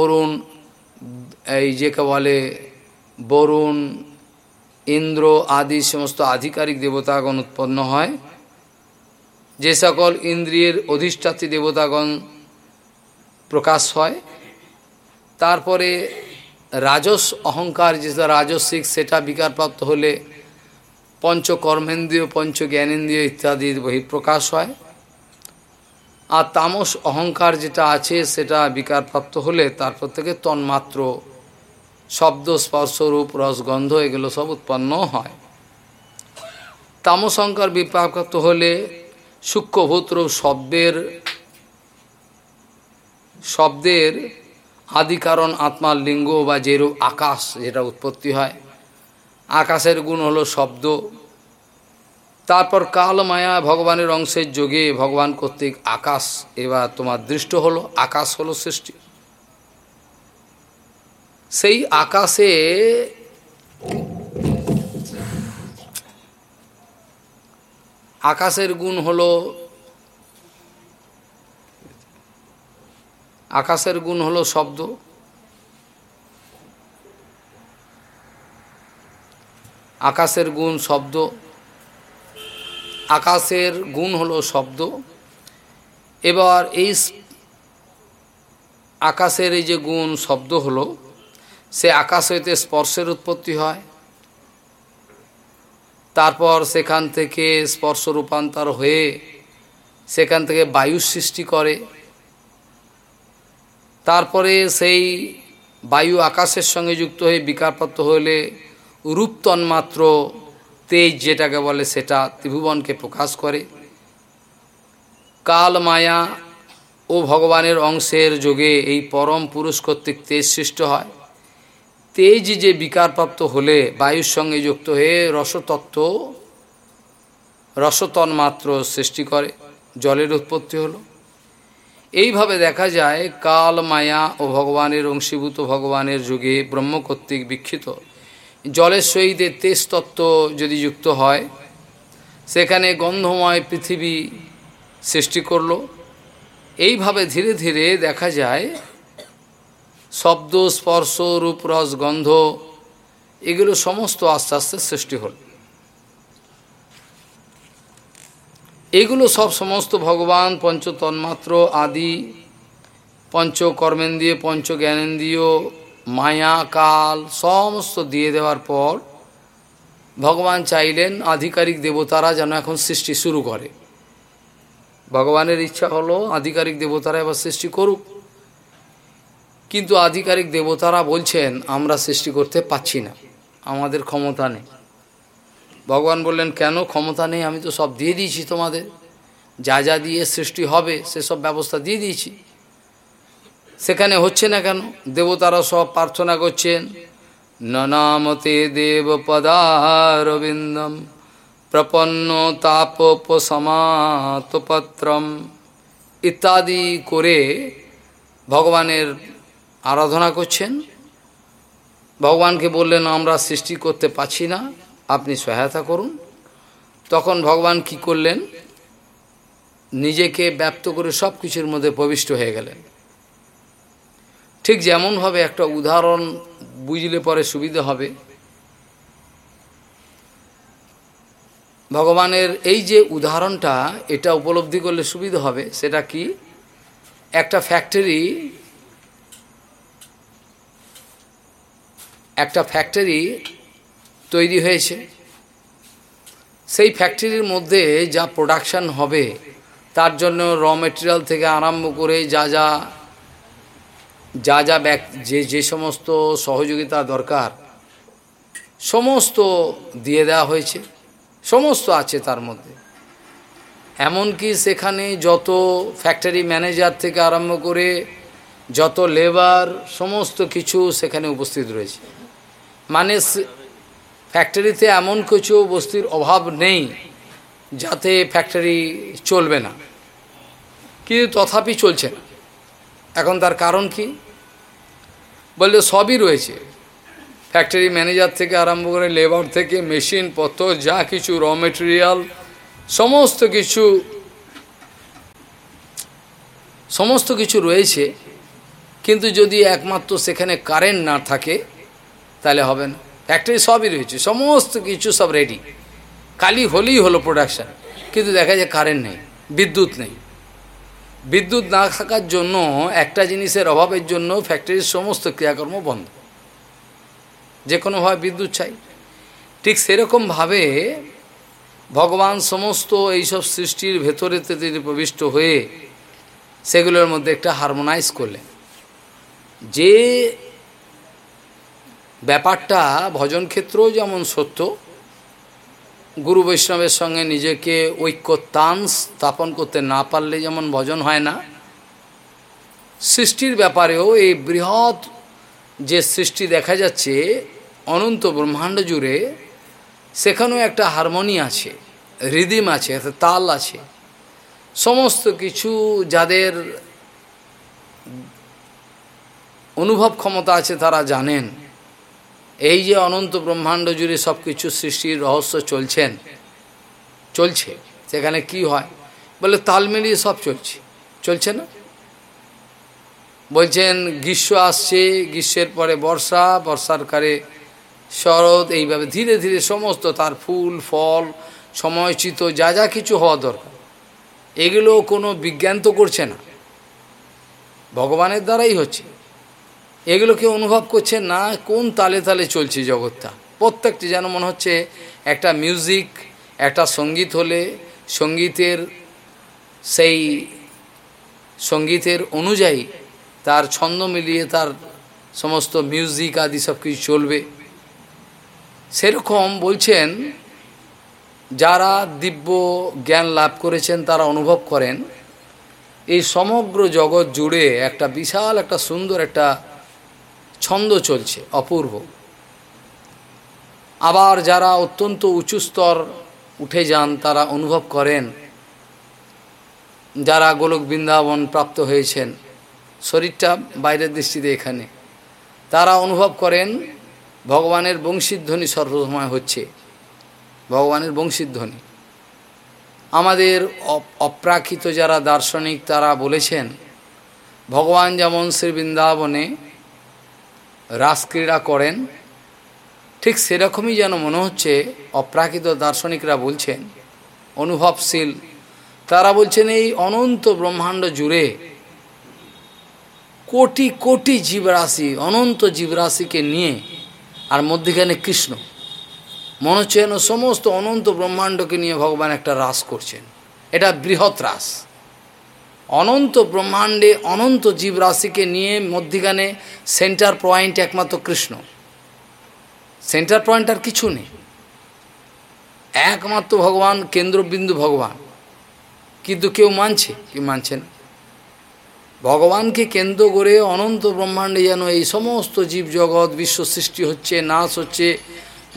অরুণ এই যেকে বলে বরুণ, ইন্দ্র আদি সমস্ত আধিকারিক দেবতাগণ উৎপন্ন হয়। যে সকল ইন্দ্রিয়ের অধিষ্ঠাত্রী দেবতাগণ প্রকাশ হয়। তারপরে রাজস অহংকার, যেটা রাজস্বিক সেটা বিকারপ্রাপ্ত হলে পঞ্চকর্মেন্দ্রীয় পঞ্চ জ্ঞানেন্দ্রীয় ইত্যাদির বহিঃপ্রকাশ হয়। আর তামস অহংকার যেটা আছে, সেটা বিকারপ্রাপ্ত হলে তারপর থেকে তন্মাত্র শব্দ স্পর্শরূপ রসগন্ধ এগুলো সব উৎপন্ন হয়। তামস অহংকার বিপ্রাপ্ত হলে সূক্ষ্মভূত্র শব্দের শব্দের আদি কারণ আত্মার লিঙ্গ বা যেরূপ আকাশ যেটা উৎপত্তি হয়, আকাশের গুণ হলো শব্দ। তারপর কাল মায়া ভগবানের অংশের যোগে ভগবান কর্তৃক আকাশ, এবার তোমার দৃষ্ট হলো, আকাশ হলো সৃষ্টি। সেই আকাশে আকাশের গুণ হল, আকাশের গুণ হলো শব্দ। আকাশের গুণ শব্দ। আকাশের গুণ হলো শব্দ। এবার এই আকাশের এই যে গুণ শব্দ হলো সে আকাশ হইতে স্পর্শের উৎপত্তি হয়। তারপর সেখান থেকে স্পর্শ রূপান্তর হয়ে সেখান থেকে বায়ু সৃষ্টি করে। তারপরে সেই বায়ু আকাশের সঙ্গে যুক্ত হয়ে বিকারপ্রাপ্ত হলে রূপ তন্মাত্র তেজ, যেটাকে বলে সেটা ত্রিভুবনকে প্রকাশ করে। কাল মায়া ও ভগবানের অংশের যোগে এই পরম পুরুষ কর্তৃক তেজ সৃষ্ট হয়। তেজ যে বিকারপ্রাপ্ত হলে বায়ুর সঙ্গে যুক্ত হয়ে রসতত্ত্ব রসতন্মাত্র সৃষ্টি করে, জলের উৎপত্তি হলো। এইভাবে দেখা যায় কাল মায়া ও ভগবানের অংশীভূত ভগবানের যুগে ব্রহ্ম কর্তৃক বিক্ষিত। জলের সহিত তেজ তত্ত্ব যদি যুক্ত হয়, সেখানে গন্ধময় পৃথিবী সৃষ্টি করল। এইভাবে ধীরে ধীরে দেখা যায় শব্দ, স্পর্শ, রূপ, রস, গন্ধ, এগুলো সমস্ত আস্তে আস্তে সৃষ্টি হল। এগুলো সব সমস্ত ভগবান আদি পঞ্চ কর্মেন্দ্রিয় পঞ্চ জ্ঞানেন্দ্রিয় মায়া, কাল, সমস্ত দিয়ে দেওয়ার পর ভগবান চাইলেন আধিকারিক দেবতারা যেন এখন সৃষ্টি শুরু করে। ভগবানের ইচ্ছা হলো আধিকারিক দেবতারা এবার সৃষ্টি করুক। কিন্তু আধিকারিক দেবতারা বলছেন, আমরা সৃষ্টি করতে পাচ্ছি না। আমাদের ক্ষমতা নেই। ভগবান বললেন, কেন ক্ষমতা নেই? আমি তো সব দিয়ে দিয়েছি তোমাদের। যা যা দিয়ে সৃষ্টি হবে সেসব ব্যবস্থা দিয়ে দিয়েছি। সেখানে হচ্ছে না কেন? দেবতারা সব প্রার্থনা করছেন, ননামতে দেব পদারবিন্দম প্রপন্ন তাপোপসমাতপত্রম। ইত্যাদি করে ভগবানের আরাধনা করছেন। ভগবানকে বললেন, আমরা সৃষ্টি করতে পারছি না, আপনি সহায়তা করুন। তখন ভগবান কি করলেন? নিজেকে ব্যপ্ত করে সব কিছুর মধ্যে প্রবিষ্ট হয়ে গেলেন। ঠিক যেমনভাবে একটা উদাহরণ বুঝলে পরে সুবিধা হবে। ভগবানের এই যে উদাহরণটা, এটা উপলব্ধি করলে সুবিধা হবে, সেটা কি? একটা ফ্যাক্টরি একটা ফ্যাক্টরি তৈরি হয়েছে। সেই ফ্যাক্টরির মধ্যে যা প্রোডাকশান হবে, তার জন্য র মেটেরিয়াল থেকে আরম্ভ করে যা যা যা যা ব্যাক যে যে সমস্ত সহযোগিতা দরকার, সমস্ত দিয়ে দেওয়া হয়েছে, সমস্ত আছে তার মধ্যে। এমনকি সেখানে যত ফ্যাক্টরি ম্যানেজার থেকে আরম্ভ করে, যত লেবার সমস্ত কিছু সেখানে উপস্থিত রয়েছে। মানে ফ্যাক্টরিতে এমন কিছু বস্তির অভাব নেই যাতে ফ্যাক্টরি চলবে না। কিন্তু তথাপি চলছে না। এখন তার কারণ কি? বললে সবই রয়েছে। ফ্যাক্টরি ম্যানেজার থেকে আরম্ভ করে লেবার থেকে মেশিন পত্র, যা কিছু র মেটেরিয়াল সমস্ত কিছু সমস্ত কিছু রয়েছে। কিন্তু যদি একমাত্র সেখানে কারেন্ট না থাকে তাহলে হবে না। ফ্যাক্টরি সবই রয়েছে, সমস্ত কিছু সব রেডি কালি হলেই হলো প্রোডাকশান কিন্তু দেখা যায় কারেন্ট নেই, বিদ্যুৎ নেই। বিদ্যুৎ না থাকার জন্য একটা জিনিসের অভাবের জন্য ফ্যাক্টরির সমস্ত ক্রিয়াকর্ম বন্ধ। যে কোনোভাবে বিদ্যুৎ চাই। ঠিক সেরকমভাবে ভগবান সমস্ত এইসব সৃষ্টির ভেতরেতে তিনি প্রবিষ্ট হয়ে সেগুলোর মধ্যে একটা হারমোনাইজ করলেন। যে ব্যাপারটা ভজন ক্ষেত্রেও যেমন সত্য, গুরু বৈষ্ণবের সঙ্গে নিজেকে ঐক্যতান স্থাপন করতে না পারলে যেমন ভজন হয় না, সৃষ্টির ব্যাপারেও এই বৃহৎ যে সৃষ্টি দেখা যাচ্ছে, অনন্ত ব্রহ্মাণ্ড জুড়ে সেখানেও একটা হারমোনি আছে, রিদিম আছে, একটা তাল আছে। সমস্ত কিছু যাদের অনুভব ক্ষমতা আছে তারা জানেন। এই যে অনন্ত ব্রহ্মাণ্ড জুড়ে সব কিছু সৃষ্টির রহস্য চলছেন, চলছে, সেখানে কি হয়? বলে তাল মিলিয়ে সব চলছে। চলছে না? বলছেন, গ্রীষ্ম আসছে, গ্রীষ্মের পরে বর্ষা, বর্ষার কারে শরৎ, এইভাবে ধীরে ধীরে সমস্ত তার ফুল, ফল, সময়চিত যা যা কিছু হওয়া দরকার। এগুলো কোনো বিজ্ঞান তো করছে না। ভগবানের দ্বারাই হচ্ছে। এগুলোকে অনুভব করছে না, কোন তালে তালে চলছে জগৎটা। প্রত্যেকটি যেন মনে হচ্ছে একটা মিউজিক একটা সংগীত হলে সঙ্গীতের সেই সঙ্গীতের অনুযায়ী তার ছন্দ মিলিয়ে তার সমস্ত মিউজিক আদি সব কিছু চলবে। সেরকম বলছেন, যারা দিব্য জ্ঞান লাভ করেছেন, তারা অনুভব করেন, এই সমগ্র জগৎ জুড়ে একটা বিশাল, একটা সুন্দর একটা ছন্দ চলছে, অপূর্ব। আবার যারা অত্যন্ত উঁচু স্তর উঠে যান, তারা অনুভব করেন, যারা গোলক বৃন্দাবন প্রাপ্ত হয়েছেন, শরীরটা বাইরের দৃষ্টিতে এখানে। তারা অনুভব করেন, ভগবানের বংশীধ্বনি সর্বসময় হচ্ছে, ভগবানের বংশীধ্বনি। আমাদের অপ্রাকৃত যারা দার্শনিক, তারা বলেছেন, ভগবান যেমন শ্রী বৃন্দাবনে রাসক্রীড়া করেন, ঠিক সেরকমই যেন মনে হচ্ছে অপ্রাকৃত দার্শনিকরা বলছেন, অনুভবশীল। তারা বলছেন, এই অনন্ত ব্রহ্মাণ্ড জুড়ে কোটি কোটি জীবরাশি, অনন্ত জীবরাশিকে নিয়ে আর মধ্যেখানে কৃষ্ণ। মনে হচ্ছে যেন সমস্ত অনন্ত ব্রহ্মাণ্ডকে নিয়ে ভগবান একটা রাস করছেন। এটা বৃহৎ রাস অনন্ত ব্রহ্মাণ্ডে অনন্ত জীবরাশিকে নিয়ে মধ্যিখানে সেন্টার পয়েন্ট একমাত্র কৃষ্ণ। সেন্টার পয়েন্ট আর কিছু নেই। একমাত্র ভগবান, কেন্দ্রবিন্দু ভগবান। কিন্তু কেউ মানছে? কেউ মানছে না। ভগবানকে কেন্দ্র করে অনন্ত ব্রহ্মাণ্ডে যেন এই সমস্ত জীব জগৎ বিশ্ব সৃষ্টি হচ্ছে, নাশ হচ্ছে,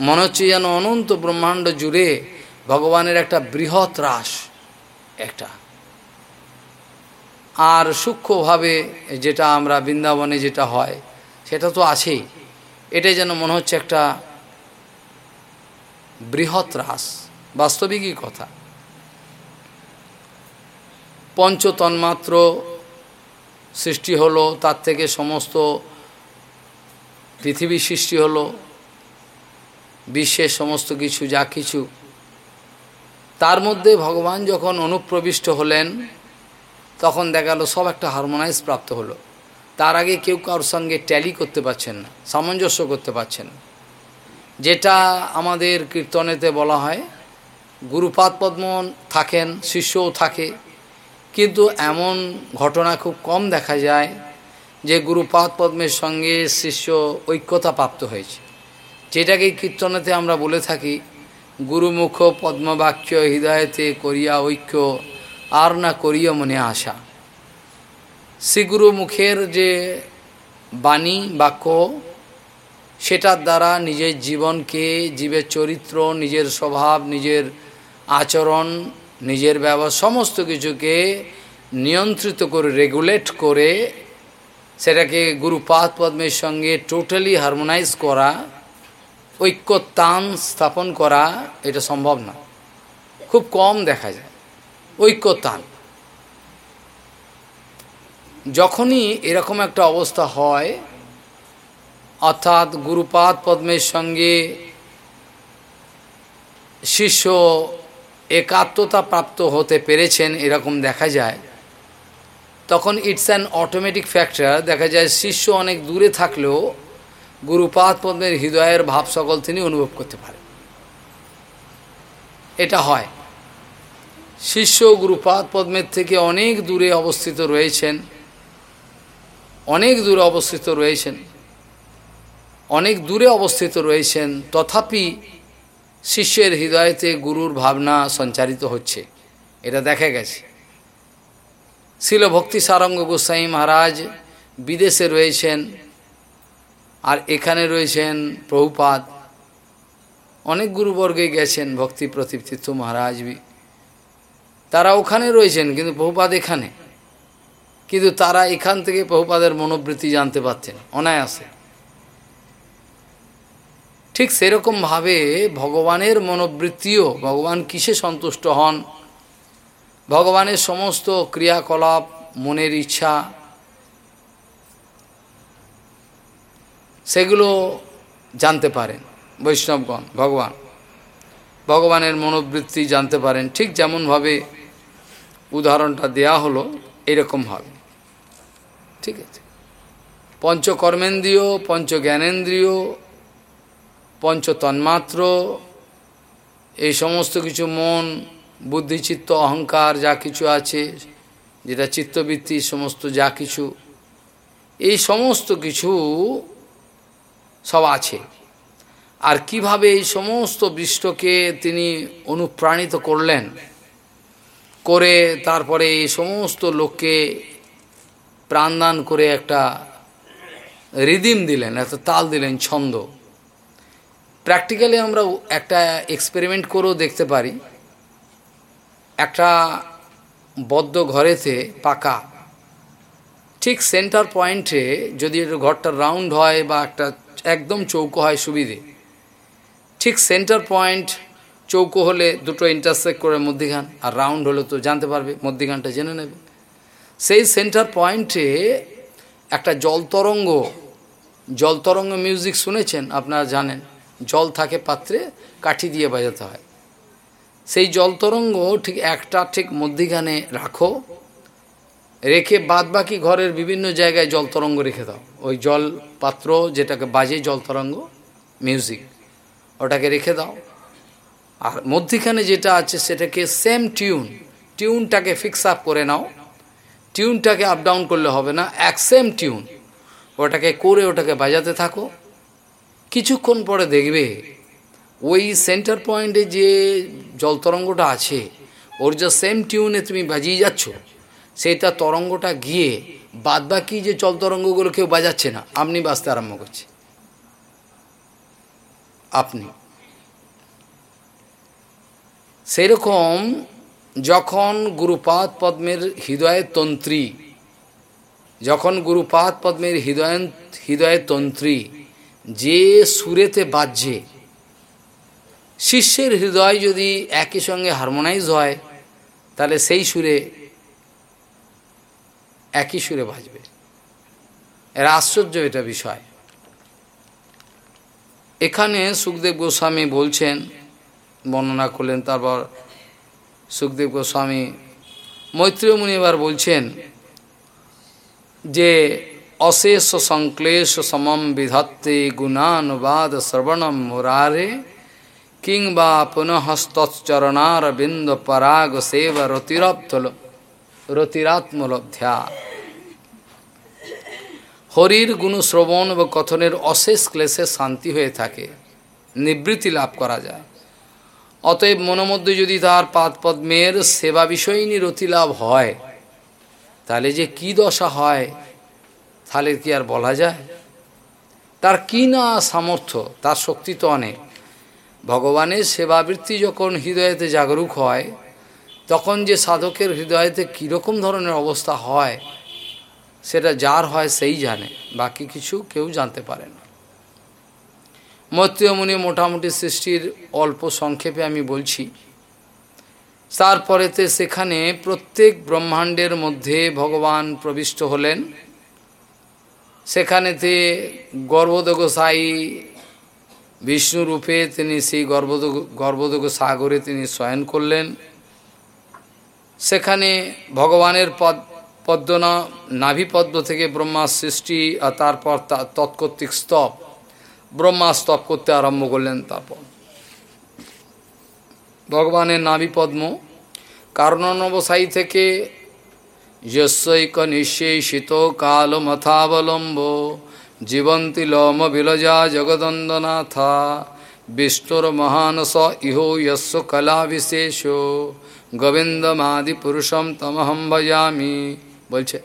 মনে হচ্ছে যেন অনন্ত ব্রহ্মাণ্ড জুড়ে ভগবানের একটা বৃহৎ রাস একটা। আর সূক্ষ্মভাবে যেটা আমরা বৃন্দাবনে যেটা হয়, সেটা তো আছেই। এটা যেন মনে হচ্ছে একটা বৃহৎ রাস বাস্তবিকই কথা। পঞ্চতন্মাত্র সৃষ্টি হলো, তার থেকে সমস্ত পৃথিবী সৃষ্টি হলো, বিশ্বের সমস্ত কিছু, যা কিছু। তার মধ্যে ভগবান যখন অনুপ্রবিষ্ট হলেন তখন দেখা গেল সব একটা হারমোনাইজ প্রাপ্ত হলো। তার আগে কেউ কারোর সঙ্গে ট্যালি করতে পারছেন না, সামঞ্জস্য করতে পারছেন না। যেটা আমাদের কীর্তনেতে বলা হয়, গুরুপাদ পদ্ম থাকেন, শিষ্যও থাকে, কিন্তু এমন ঘটনা খুব কম দেখা যায় যে গুরুপাদ পদ্মের সঙ্গে শিষ্য ঐক্যতা প্রাপ্ত হয়েছে। যেটাকে কীর্তনেতে আমরা বলে থাকি, গুরুমুখ পদ্মবাক্য হৃদয়তে করিয়া ঐক্য আর না করিয়া মনে আসা শ্রীগুরু মুখের যে বাণী, বাক্য, সেটার দ্বারা নিজের জীবনকে, জীবের চরিত্র, নিজের স্বভাব, নিজের আচরণ, নিজের ব্যবহার, সমস্ত কিছুকে নিয়ন্ত্রিত করে রেগুলেট করে, সেটাকে গুরুপাদ পদ্মের সঙ্গে টোটালি হারমোনাইজ করা, ঐক্যতান স্থাপন করা, এটা সম্ভব না। খুব কম দেখা যায়। ঐক্যতান। যখনই এরকম একটা অবস্থা হয়, অর্থাৎ গুরুপাদ পদ্মের সঙ্গে শিষ্য একাত্মতা প্রাপ্ত হতে পেরেছেন এরকম দেখা যায়, তখন ইটস অ্যান অটোমেটিক ফ্যাক্টর দেখা যায় শিষ্য অনেক দূরে থাকলেও গুরুপাদ পদ্মের হৃদয়ের ভাব সকল তিনি অনুভব করতে পারেন। এটা হয়। শিষ্য গুরুপাদ পদ্মের থেকে অনেক দূরে অবস্থিত রয়েছেন। অনেক দূরে অবস্থিত রয়েছেন। অনেক দূরে অবস্থিত রয়েছেন। তথাপি শিষ্যের হৃদয়তে গুরুর ভাবনা সঞ্চারিত হচ্ছে। এটা দেখা গেছে। শিল ভক্তি সারঙ্গ গোস্বাই মহারাজ বিদেশে রয়েছেন আর এখানে রয়েছেন প্রভুপাদ। অনেক গুরুবর্গে গেছেন ভক্তি প্রতীপ তীর্থ মহারাজ তারা ওখানে রয়েছেন, কিন্তু বহুপাদ এখানে। কিন্তু তারা এখান থেকে বহুপাদের মনোবৃত্তি জানতে পারতেন অনায়াসে। ঠিক সেরকমভাবে ভগবানের মনোবৃত্তিও, ভগবান কিসে সন্তুষ্ট হন? ভগবানের সমস্ত ক্রিয়াকলাপ, মনের ইচ্ছা, সেগুলো জানতে পারেন বৈষ্ণবগণ, ভগবান। ভগবানের মনোবৃত্তি জানতে পারেন, ঠিক যেমনভাবে উদাহরণটা দেয়া হলো, এরকম হবে। ঠিক আছে? পঞ্চকর্মেন্দ্রীয় পঞ্চ জ্ঞানেন্দ্রিয় পঞ্চ তন্মাত্র এই সমস্ত কিছু মন বুদ্ধিচিত্ত অহংকার, যা কিছু আছে, যেটা চিত্তবৃত্তি, সমস্ত যা কিছু, এই সমস্ত কিছু সব আছে। আর কীভাবে এই সমস্ত বৃষ্টকে তিনি অনুপ্রাণিত করলেন? করে তারপরে এই সমস্ত লোককে প্রাণদান করে একটা রিদিম দিলেন, একটা তাল দিলেন ছন্দ। প্র্যাকটিক্যালি আমরা একটা এক্সপেরিমেন্ট করেও দেখতে পারি। একটা বদ্ধ ঘরেতে পাকা, ঠিক সেন্টার পয়েন্টে যদি ঘরটা রাউন্ড হয় বা একটা একদম চৌকো হয় সুবিধে, ঠিক সেন্টার পয়েন্ট চৌকো হলে দুটো ইন্টারসেক্ট করে মধ্যিখান আর রাউন্ড হলে তো জানতে পারবে, মধ্যিখানটা জেনে নেবে। সেই সেন্টার পয়েন্টে একটা জল তরঙ্গ জল তরঙ্গ মিউজিক শুনেছেন, আপনারা জানেন, জল থাকে পাত্রে, কাঠি দিয়ে বাজাতে হয়। সেই জল তরঙ্গ ঠিক একটা ঠিক মধ্যিখানে রাখো, রেখে বাদ বাকি ঘরের বিভিন্ন জায়গায় জল তরঙ্গ রেখে দাও। ওই জল পাত্র যেটাকে বাজে জল তরঙ্গ মিউজিক ওটাকে রেখে দাও। আর মধ্যিখানে যেটা আছে সেটাকে সেম টিউন টিউনটাকে ফিক্স আপ করে নাও। টিউনটাকে আপ ডাউন করলে হবে না, এক সেম টিউন ওটাকে করে ওটাকে বাজাতে থাকো। কিছুক্ষণ পরে দেখবে ওই সেন্টার পয়েন্টে যে জল তরঙ্গটা আছে, ওর যে সেম টিউনে তুমি বাজিয়ে যাচ্ছ, সেইটা তরঙ্গটা গিয়ে বাদবাকি যে জল তরঙ্গগুলো কেউ বাজাচ্ছে না, আপনি বাঁচতে আরম্ভ করছে আপনি। সেরকম যখন গুরুপাদ পদ্মের হৃদয়ের তন্ত্রী, যখন গুরুপাদ পদ্মের হৃদয় হৃদয়ের তন্ত্রী, যে সুরেতে বাজছে শিষ্যের হৃদয় যদি একই সঙ্গে হারমোনাইজ হয়, তাহলে সেই সুরে একই সুরে বাজবে। এর আশ্চর্য এটা বিষয়। এখানে সুখদেব গোস্বামী বলছেন বর্ণনা করলেন, তারপর সুখদেব গোস্বামী মৈত্রীয় মুনি এবার বলছেন যে, অশেষ সংক্লেশ সমম বিধত্তে গুণানুবাদ শ্রবণম মুরারে, কিংবা পুনঃস্তচরণার বিন্দ পরাগ সেব রতিরপ্তল রতিরাত্মলব্ধ্যা হরির গুণ শ্রবণ এবং কথনের অশেষ ক্লেশে শান্তি হয়ে থাকে, নিবৃত্তি লাভ করা যায়। অতএব মনোমধ্যে যদি তার পাদ পদ্মের সেবা বিষয়নী রতি লাভ হয়, তাহলে যে কি দশা হয়, তাহলে কি আর বলা যায়? তার কি না সামর্থ্য, তার শক্তি তো অনেক। ভগবানের সেবাবৃত্তি যখন হৃদয়েতে জাগরুক হয়, তখন যে সাধকের হৃদয়েতে কীরকম ধরনের অবস্থা হয়, সেটা যার হয় সেই জানে, বাকি কিছু কেউ জানতে পারে না। মৈত্রীয় মোটামুটি সৃষ্টির অল্প সংক্ষেপে আমি বলছি। তারপরেতে সেখানে প্রত্যেক ব্রহ্মাণ্ডের মধ্যে ভগবান প্রবিষ্ট হলেন। সেখানেতে গর্ভদগ সাই বিষ্ণুরূপে তিনি সেই গর্ভদগ গর্ভদগ সাগরে তিনি শয়ন করলেন। সেখানে ভগবানের পদ, পদ্মনা, নাভিপদ্ম থেকে ব্রহ্মা সৃষ্টি আর তারপর তৎকর্তৃক স্তব। ব্রহ্মা স্তব করতে আরম্ভ করলেন তারপর। ভগবানের নাভিপদ্ম কারণবসায়ী থেকে যস্যৈক নিঃশেষিত কালমথাবলম্ব, জীবন্তী লম বিলজা জগদন্দনাথা, বিষ্ণুর মহানস ইহো যস্য কলা বিশেষ গোবিন্দমাদি পুরুষম তমহম ভজামি, বলছে।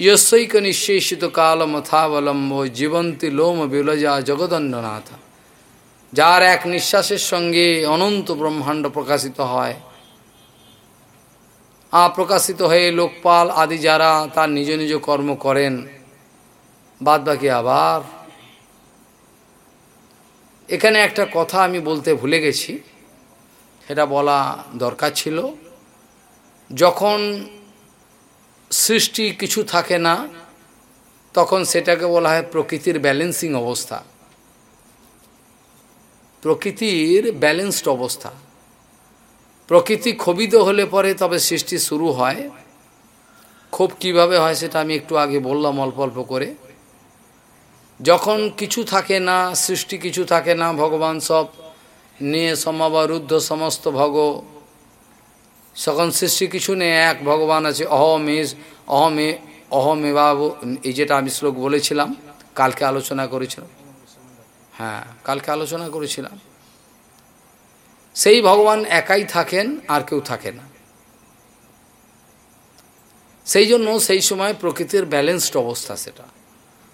যস্যৈক নিঃশেষিত কালমথাবলম্ব জীবন্তী লোম বিলজা জগদণ্ডনাথ যার এক নিঃশ্বাসের সঙ্গে অনন্ত ব্রহ্মাণ্ড প্রকাশিত হয়। প্রকাশিত হয়ে লোকপাল আদি যারা তার নিজ নিজ কর্ম করেন। বাদ বাকি আবার। এখানে একটা কথা আমি বলতে ভুলে গেছি। এটা বলা দরকার ছিল। যখন সৃষ্টি কিছু থাকে না, তখন সেটাকে বলা হয় প্রকৃতির ব্যালেন্সিং অবস্থা। প্রকৃতির ব্যালেন্সড অবস্থা। প্রকৃতি ক্ষোভিত হলে পরে তবে সৃষ্টি শুরু হয়। ক্ষোভ কীভাবে হয় সেটা আমি একটু আগে বললাম অল্প অল্প করে। যখন কিছু থাকে না, সৃষ্টি কিছু থাকে না, ভগবান সব নিয়ে সমাবরুদ্ধ সমস্ত ভগ সখন সৃষ্টি কিছু নেই, এক ভগবান আছে অহমেশ অহমে অহমে বাবু, এই যেটা আমি শ্লোক বলেছিলাম, কালকে আলোচনা করেছিলাম। হ্যাঁ কালকে আলোচনা করেছিলাম। সেই ভগবান একাই থাকেন, আর কেউ থাকে না। সেই জন্য সেই সময় প্রকৃতির ব্যালেন্সড অবস্থা সেটা।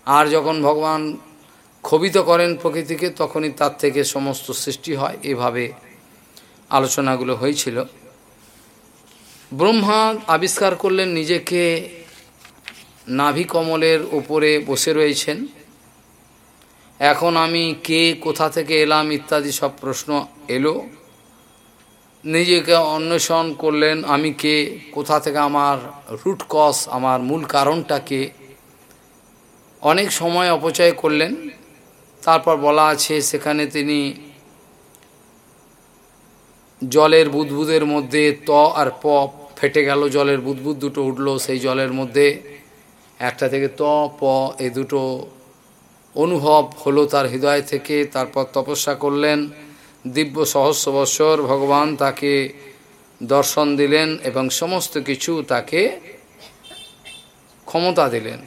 আর যখন ভগবান ক্ষোভিত করেন প্রকৃতিকে, তখনই তার থেকে সমস্ত সৃষ্টি হয়। এভাবে আলোচনাগুলো হয়েছিল। ব্রহ্মা আবিষ্কার করলেন নিজেকে নাভি কমলের ওপরে বসে রয়েছেন। এখন আমি কে, কোথা থেকে এলাম ইত্যাদি সব প্রশ্ন এলো। নিজেকে অন্বেষণ করলেন আমি কে, কোথা থেকে আমার রুট কস আমার মূল কারণটাকে অনেক সময় অপচয় করলেন। তারপর বলা আছে সেখানে তিনি জলের বুদবুদের মধ্যে ত আর প ফেটে গেল, জলের বুদবুদ দুটো উঠল, সেই জলের মধ্যে একটা থেকে ত, প, এ দুটো অনুভব হলো তার হৃদয় থেকে, তারপর তপস্যা করলেন। দিব্য সহস্র বৎসর ভগবান তাকে দর্শন দিলেন এবং সমস্ত কিছু তাকে ক্ষমতা দিলেন।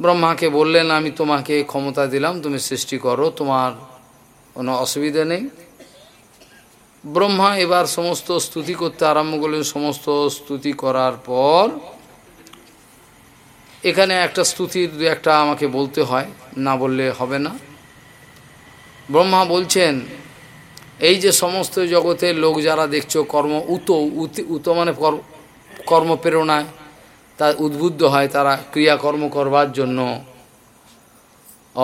ব্রহ্মাকে বললেন, আমি তোমাকে ক্ষমতা দিলাম, তুমি সৃষ্টি করো, তোমার কোনো অসুবিধা নেই। ব্রহ্মা এবার সমস্ত স্তুতি করতে আরম্ভ করলেন। সমস্ত স্তুতি করার পর এখানে একটা স্তুতির দু একটা আমাকে বলতে হয়, না বললে হবে না। ব্রহ্মা বলছেন, এই যে সমস্ত জগতের লোক যারা দেখছ, কর্ম উত উত মানে কর্মপ্রেরণায় তা উদ্বুদ্ধ হয়, তারা ক্রিয়াকর্ম করবার জন্য।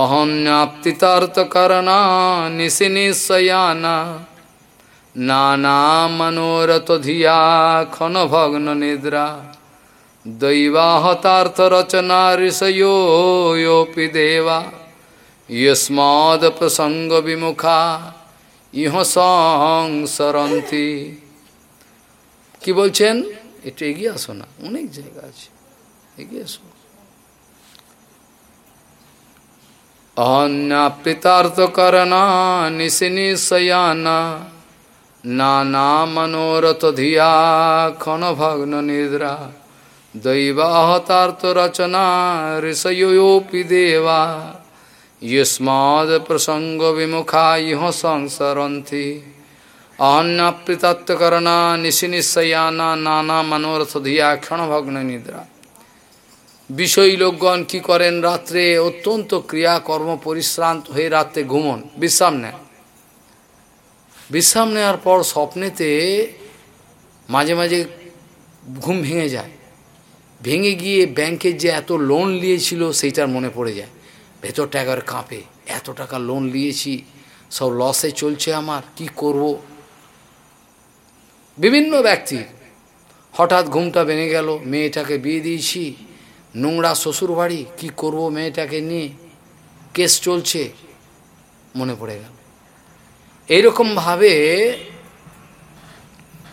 অহন্যাপ্তিতার্থকরণা নিশিনিশয়ানা নানা মনোরথ ধিয়া ক্ষণভগ্ন নিদ্রা। দৈবাহতার্থ রচনা ঋষয়োপি দেবা। ইয়স্মাদ প্রসঙ্গ বিমুখা, ইহ সংসরন্তি কি বলছেন? একটু এগিয়ে আসো না, অনেক জায়গা আছে। এগিয়ে আসো। অন্যাপৃতার্থকরণা নিশিনিশয়ানা নানা মনোরথ নানামনোরথধিয়া ক্ষণভগ্ন নিদ্রা। দৈবাহতার্ত রচনা, ঋষয়োপি দেবা। ইস্মদ্প্রসঙ্গবিমুখা ইহ সংসরন্তি। অহন্যাপ্রিতত্বকরণা নিশিনিশয়ানা নানা মনোরথধিয়া ক্ষণভগ্ন নিদ্রা। বিষয়ী লোকগণ কী করেন? রাত্রে অত্যন্ত ক্রিয়াকর্ম, পরিশ্রান্ত হয়ে রাত্রে ঘুমন। বিশ্রাম নেয় বিশ্রাম নেওয়ার পর স্বপ্নেতে মাঝে মাঝে ঘুম ভেঙে যায়। ভেঙে গিয়ে ব্যাংকের যে এত লোন নিয়েছিল সেইটার মনে পড়ে যায়। ভেতরটা একবার কাঁপে। এত টাকা লোন নিয়েছি, সব লসে চলছে আমার, কি করব? বিভিন্ন ব্যক্তির হঠাৎ ঘুমটা ভেঙে গেল। মেয়েটাকে বিয়ে দিয়েছি, নোংরা শ্বশুর বাড়ি কী করব মেয়েটাকে নিয়ে? কেস চলছে, মনে পড়ে গেল। এইরকমভাবে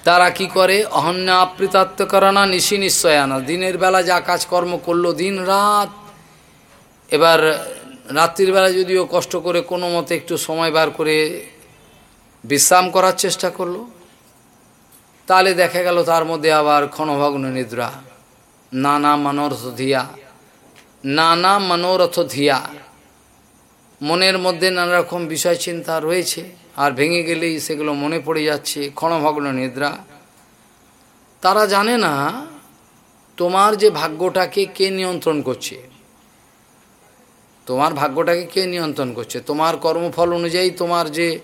তারা কি করে? অহন্যা আপৃতাত্মকরণা নিশি নিশ্চয়ানা দিনের বেলা যা কাজকর্ম করল, দিন রাত। এবার রাত্রির বেলা যদিও কষ্ট করে কোনো মতে একটু সময় বার করে বিশ্রাম করার চেষ্টা করল, তাহলে দেখা গেল তার মধ্যে আবার ক্ষণভগ্ন নিদ্রা। নানা মনোরথ ধিয়া, নানা মনোরথ ধিয়া। মনের মধ্যে নানা রকম বিষয় চিন্তা রয়েছে। আর ভেঙে গেলেই সেগুলো মনে পড়ে যাচ্ছে, ক্ষণভগ্ন নিদ্রা। তারা জানে না, তোমার যে ভাগ্যটাকে কে নিয়ন্ত্রণ করছে। তোমার ভাগ্যটাকে কে নিয়ন্ত্রণ করছে? তোমার কর্মফল অনুযায়ী তোমার যে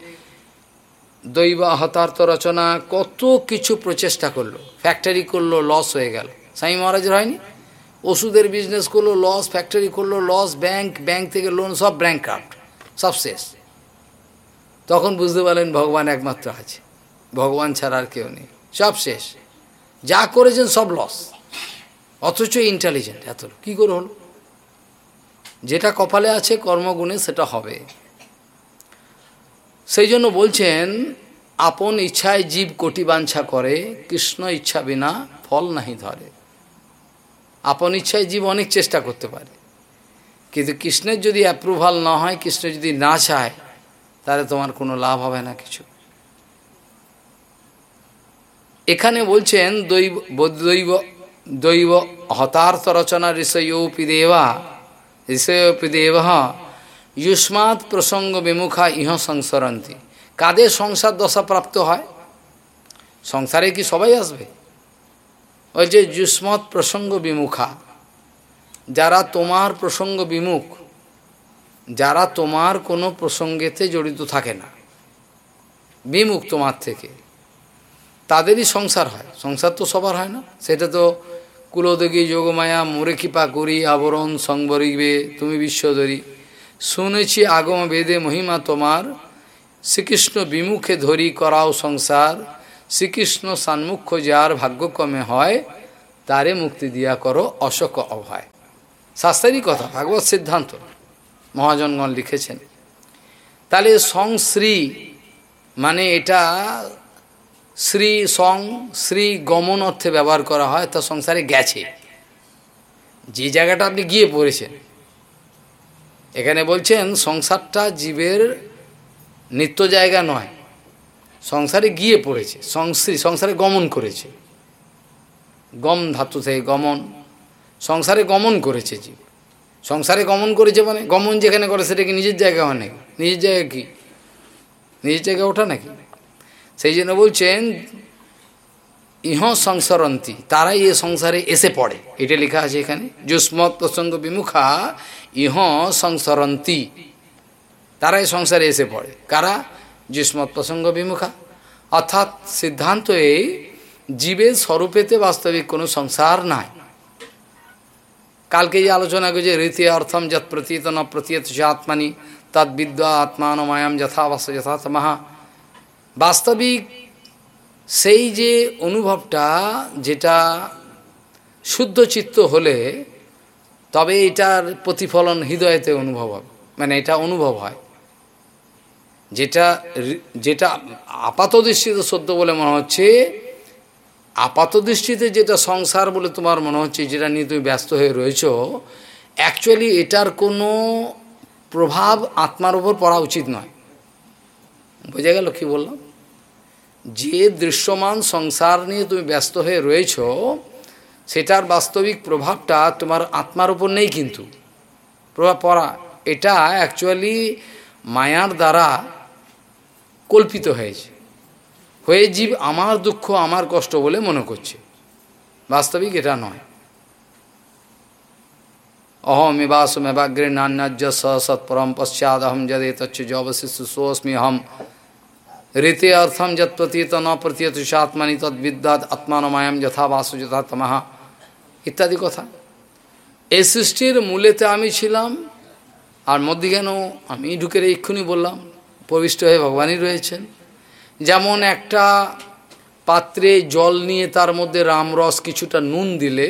দৈব হতার্থ রচনা কত কিছু প্রচেষ্টা করল। ফ্যাক্টরি করল লস হয়ে গেল। সাই মহারাজের হয়নি? ওষুধের বিজনেস করল লস ফ্যাক্টরি করল লস ব্যাংক ব্যাংক থেকে লোন সব ব্যাংক ক্রাফ্ট সব শেষ। তখন বুঝতে পারলেন ভগবান একমাত্র আছে। ভগবান ছাড়া আর কেউ নেই। সব শেষ। যা করেছেন সব লস অথচ ইন্টেলিজেন্ট এত কী করে হলো যেটা কপালে আছে, কর্মগুণে সেটা হবে। সেই জন্য বলছেন, আপন ইচ্ছায় জীব কোটি বাঞ্ছা করে, কৃষ্ণ ইচ্ছা বিনা ফল নাহি ধরে। আপন ইচ্ছায় জীব অনেক চেষ্টা করতে পারে। কিন্তু কৃষ্ণের যদি অ্যাপ্রুভাল না হয়, কৃষ্ণ যদি না চায় তাহলে তোমার কোনো লাভ হবে না কিছু। এখানে বলছেন, দৈব দৈব দৈব হতার্থ রচনা ঋষয়োপি দেবা, ঋষয়োপি দেব যুষ্মাৎ প্রসঙ্গ বিমুখা ইহ সংসরন্তি। কাদের সংসার দশা প্রাপ্ত হয়? সংসারে কি সবাই আসবে? ওই যে যুষ্মৎ প্রসঙ্গ বিমুখা, যারা তোমার প্রসঙ্গ বিমুখ যারা তোমার কোনো প্রসঙ্গেতে জড়িত থাকে না, বিমুখ তোমার থেকে, তাদেরই সংসার হয়। সংসার তো সবার হয় না। সেটা তো কুলদেগী যোগমায়া, মোরে কৃপা করি, আবরণ সংবরিবে, তুমি বিশ্বধরী। শুনেছি আগম বেদে মহিমা তোমার, শ্রীকৃষ্ণ বিমুখে ধরি করাও সংসার। শ্রীকৃষ্ণ সান্মুখ্য যার ভাগ্যক্রমে হয়, তারে মুক্তি দিয়া করো অশোক অভয়। শাস্ত্রেরই কথা, ভাগবত সিদ্ধান্ত। মহাজনগণ লিখেছেন। তাহলে সংশ্রী মানে এটা শ্রী সং শ্রী গমন অর্থে ব্যবহার করা হয়, তা সংসারে গেছে। যে জায়গাটা আপনি গিয়ে পড়েছেন, এখানে বলছেন সংসারটা জীবের নিত্য জায়গা নয়, সংসারে গিয়ে পড়েছে সংশ্রী সংসারে গমন করেছে। গম ধাতু থেকে গমন, সংসারে গমন করেছে জীব। সংসারে গমন করেছে মানে গমন যেখানে করে সেটা কি নিজের জায়গা হয় নাকি নিজের জায়গা কি? নিজের জায়গা ওঠা নাকি? সেই জন্য বলছেন, ইহ সংসরন্তি, তারাই এ সংসারে এসে পড়ে। এটা লেখা আছে এখানে। যুষ্মৎ প্রসঙ্গ বিমুখা, ইহ সংসরন্তি, তারাই সংসারে এসে পড়ে। কারা? যুষ্মৎ প্রসঙ্গ বিমুখা। অর্থাৎ সিদ্ধান্ত এই, জীবের স্বরূপেতে বাস্তবিক কোনো সংসার নাই। কালকে যে আলোচনা করেছে রীতি অর্থম যৎ প্রতীত ন প্রতীত আত্মানি তৎ বিদ্যা আত্মান মায়াম যথাবাস যথাতমাহা বাস্তবিক সেই যে অনুভবটা, যেটা শুদ্ধ চিত্ত হলে তবে এটার প্রতিফলন হৃদয়তে অনুভব হবে মানে এটা অনুভব হয়। যেটা যেটা আপাত দৃষ্টিতে সত্য বলে মনে হচ্ছে আপাত দৃষ্টিতে যেটা সংসার বলে তোমার মনে হচ্ছে, যেটা নিয়ে তুমি ব্যস্ত হয়ে রয়েছ অ্যাকচুয়ালি এটার কোনো প্রভাব আত্মার উপর পড়া উচিত নয়। বোঝা গেল কী বললাম? যে দৃশ্যমান সংসার নিয়ে তুমি ব্যস্ত হয়ে রয়েছ, সেটার বাস্তবিক প্রভাবটা তোমার আত্মার উপর নেই কিন্তু। প্রভাব পড়া, এটা অ্যাকচুয়ালি মায়ার দ্বারা কল্পিত হয়েছে। হয়ে জীব আমার দুঃখ, আমার কষ্ট বলে মনে করছে। বাস্তবিক এটা নয়। অহমেবাসমেবাগ্রে নান্যাজ্য স সৎপরম পশ্চাদ অহম যদে তচ্ছ জবশিষ্য সোস্মি অহম ঋতে অর্থম যত প্রতীত ন প্রতীয়ত আত্মানি তদ্বিদ্যাৎ আত্মানমায়াম যথা বাসু যথা তমাহা। ইত্যাদি কথা। এই সৃষ্টির মূলেতে আমি ছিলাম, আর মধ্যিখান আমি ঢুকে এক্ষুনি বললাম, প্রবিষ্ট হয়ে ভগবানই রয়েছেন। যেমন একটা পাত্রে জল নিয়ে তার মধ্যে রামরস কিছুটা নুন দিলে,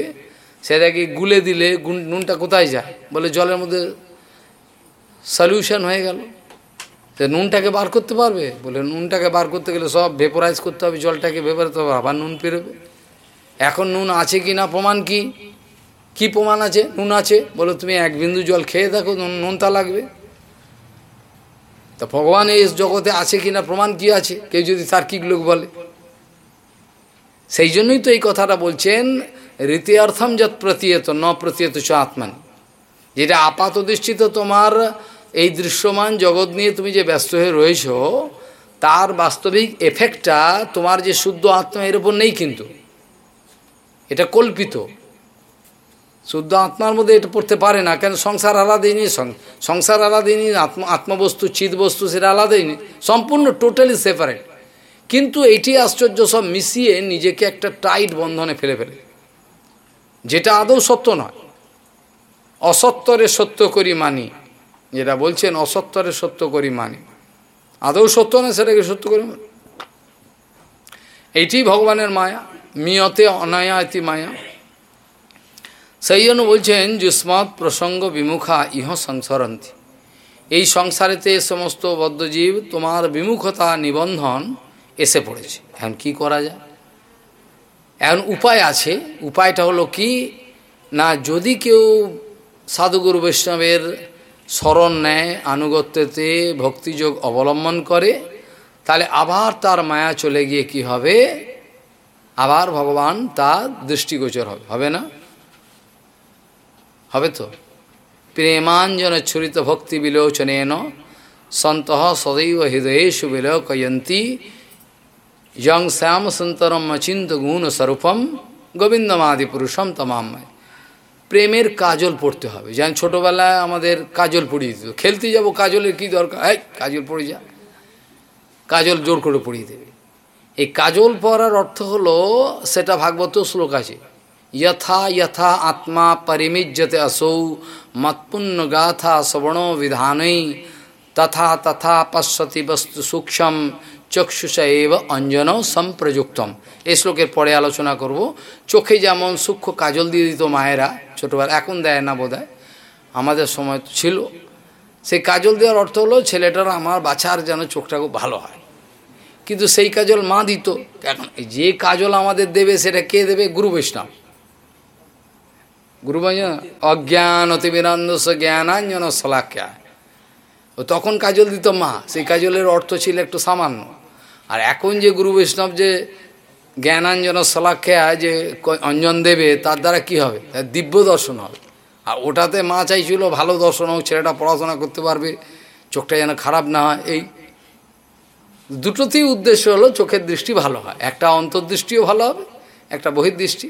সেটাকে গুলে দিলে নুনটা কোথায় যায়? বলে জলের মধ্যে সলিউশন হয়ে গেল। তো নুনটাকে বার করতে পারবে? বলে নুনটাকে বার করতে গেলে সব ভেপোরাইজ করতে হবে, জলটাকে ভেপরাতে হবে, আবার নুন পেরোবে। এখন নুন আছে কি না, প্রমাণ কি? কি প্রমাণ আছে? নুন আছে? বলে তুমি এক বিন্দু জল খেয়ে দেখো নুনটা লাগবে। তা ভগবান এই জগতে আছে কি না প্রমাণ কি আছে? কেউ যদি তার্কিক লোক বলে। সেই জন্যই তো এই কথাটা বলছেন রীতি অর্থম যত প্রতীয়ত, ন প্রতীয়ত চ আত্মান। যেটা আপাত দৃষ্টিতে তোমার এই দৃশ্যমান জগৎ নিয়ে তুমি যে ব্যস্ত হয়ে রয়েছ, তার বাস্তবিক এফেক্টটা তোমার যে শুদ্ধ আত্মা এর উপর নেই কিন্তু। এটা কল্পিত। শুদ্ধ আত্মার মধ্যে এটা পড়তে পারে না, কেন সংসার আলাদাই নেই? সংসার আলাদাই নেই, আত্ম আত্মবস্তু চিত বস্তু সেটা আলাদাই নেই, সম্পূর্ণ টোটালি সেপারেট কিন্তু এটি আশ্চর্য সব মিশিয়ে নিজেকে একটা টাইট বন্ধনে ফেলে ফেলে। যেটা আদৌ সত্য নয়। অসত্তরে সত্য করি মানি, যেটা বলছেন অসত্তরে সত্য করি মানি। আদৌ সত্য নয়, সেটাকে সত্য করি মানি? এইটি ভগবানের মায়া, মিয়তে অনায়াতি মায়া। সেই জন্য বলছেন যুষ্মৎ প্রসঙ্গ বিমুখা ইহ সংসরন্তি। এই সংসারেতে সমস্ত বদ্ধজীব তোমার বিমুখতা নিবন্ধন এসে পড়েছে। এখন কি করা যায়? এখন উপায় আছে। উপায়টা হলো কি? না, যদি কেউ সাধুগুরু বৈষ্ণবের স্মরণ নেয়, আনুগত্যতে ভক্তিযোগ অবলম্বন করে, তাহলে আবার তার মায়া চলে গিয়ে কি হবে? আবার ভগবান তার দৃষ্টিগোচর হবে। হবে না? হবে তো? প্রেমাঞ্জন ছুরিত ভক্তি বিলোচনেন সন্ত সদৈব হৃদয়েশু বিলোকয়ন্তী। যং শ্যাম সন্তরম অচিন্ত গুণ স্বরূপম গোবিন্দমাদি পুরুষম তমাময় প্রেমের কাজল পড়তে হবে। যেন ছোটোবেলায় আমাদের কাজল পড়িয়ে দিত। খেলতে যাব কাজলের কি দরকার? এই, কাজল পড়ে যা। কাজল জোর করে পড়িয়ে দেবে। এই কাজল পড়ার অর্থ হলো, সেটা ভাগবত শ্লোক আছে। यथा यथा आत्मा परिमिज्यते असौ मत्पुण्य गाथा श्रवण विधान तथा तथा पश्यति वस्तु सूक्ष्म চক্ষুষ এব অঞ্জন সম্প্রযুক্তম এই শ্লোকের পরে আলোচনা করব চোখে যেমন সূক্ষ্ম কাজল দিয়ে দিত মায়েরা ছোটোবেলা এখন দেয় না বোধ আমাদের সময় ছিল সেই কাজল দেওয়ার অর্থ হলো ছেলেটার আমার বাচ্চার যেন চোখটা খুব ভালো হয় কিন্তু সেই কাজল মা দিত এখন যে কাজল আমাদের দেবে সেটা কে দেবে গুরু বৈষ্ণব গুরুবঞ্জন অজ্ঞান অতিবিনন্দস জ্ঞানাঞ্জন সলাখ্যা ও তখন কাজল দিত, মা, সেই কাজলের অর্থ ছিল একটু সামান্য। আর এখন যে গুরু বৈষ্ণব যে জ্ঞানাঞ্জন সলাখ্যা যে অঞ্জন দেবে, তার দ্বারা কি হবে? দিব্য দর্শন হবে। আর ওটাতে মা চাইছিল ভালো দর্শন হোক, ছেলেটা পড়াশোনা করতে পারবে, চোখটা যেন খারাপ না হয়, এই দুটোতেই উদ্দেশ্য হলো চোখের দৃষ্টি ভালো হয়। একটা অন্তর্দৃষ্টিও ভালো হবে, একটা বহির্দৃষ্টি।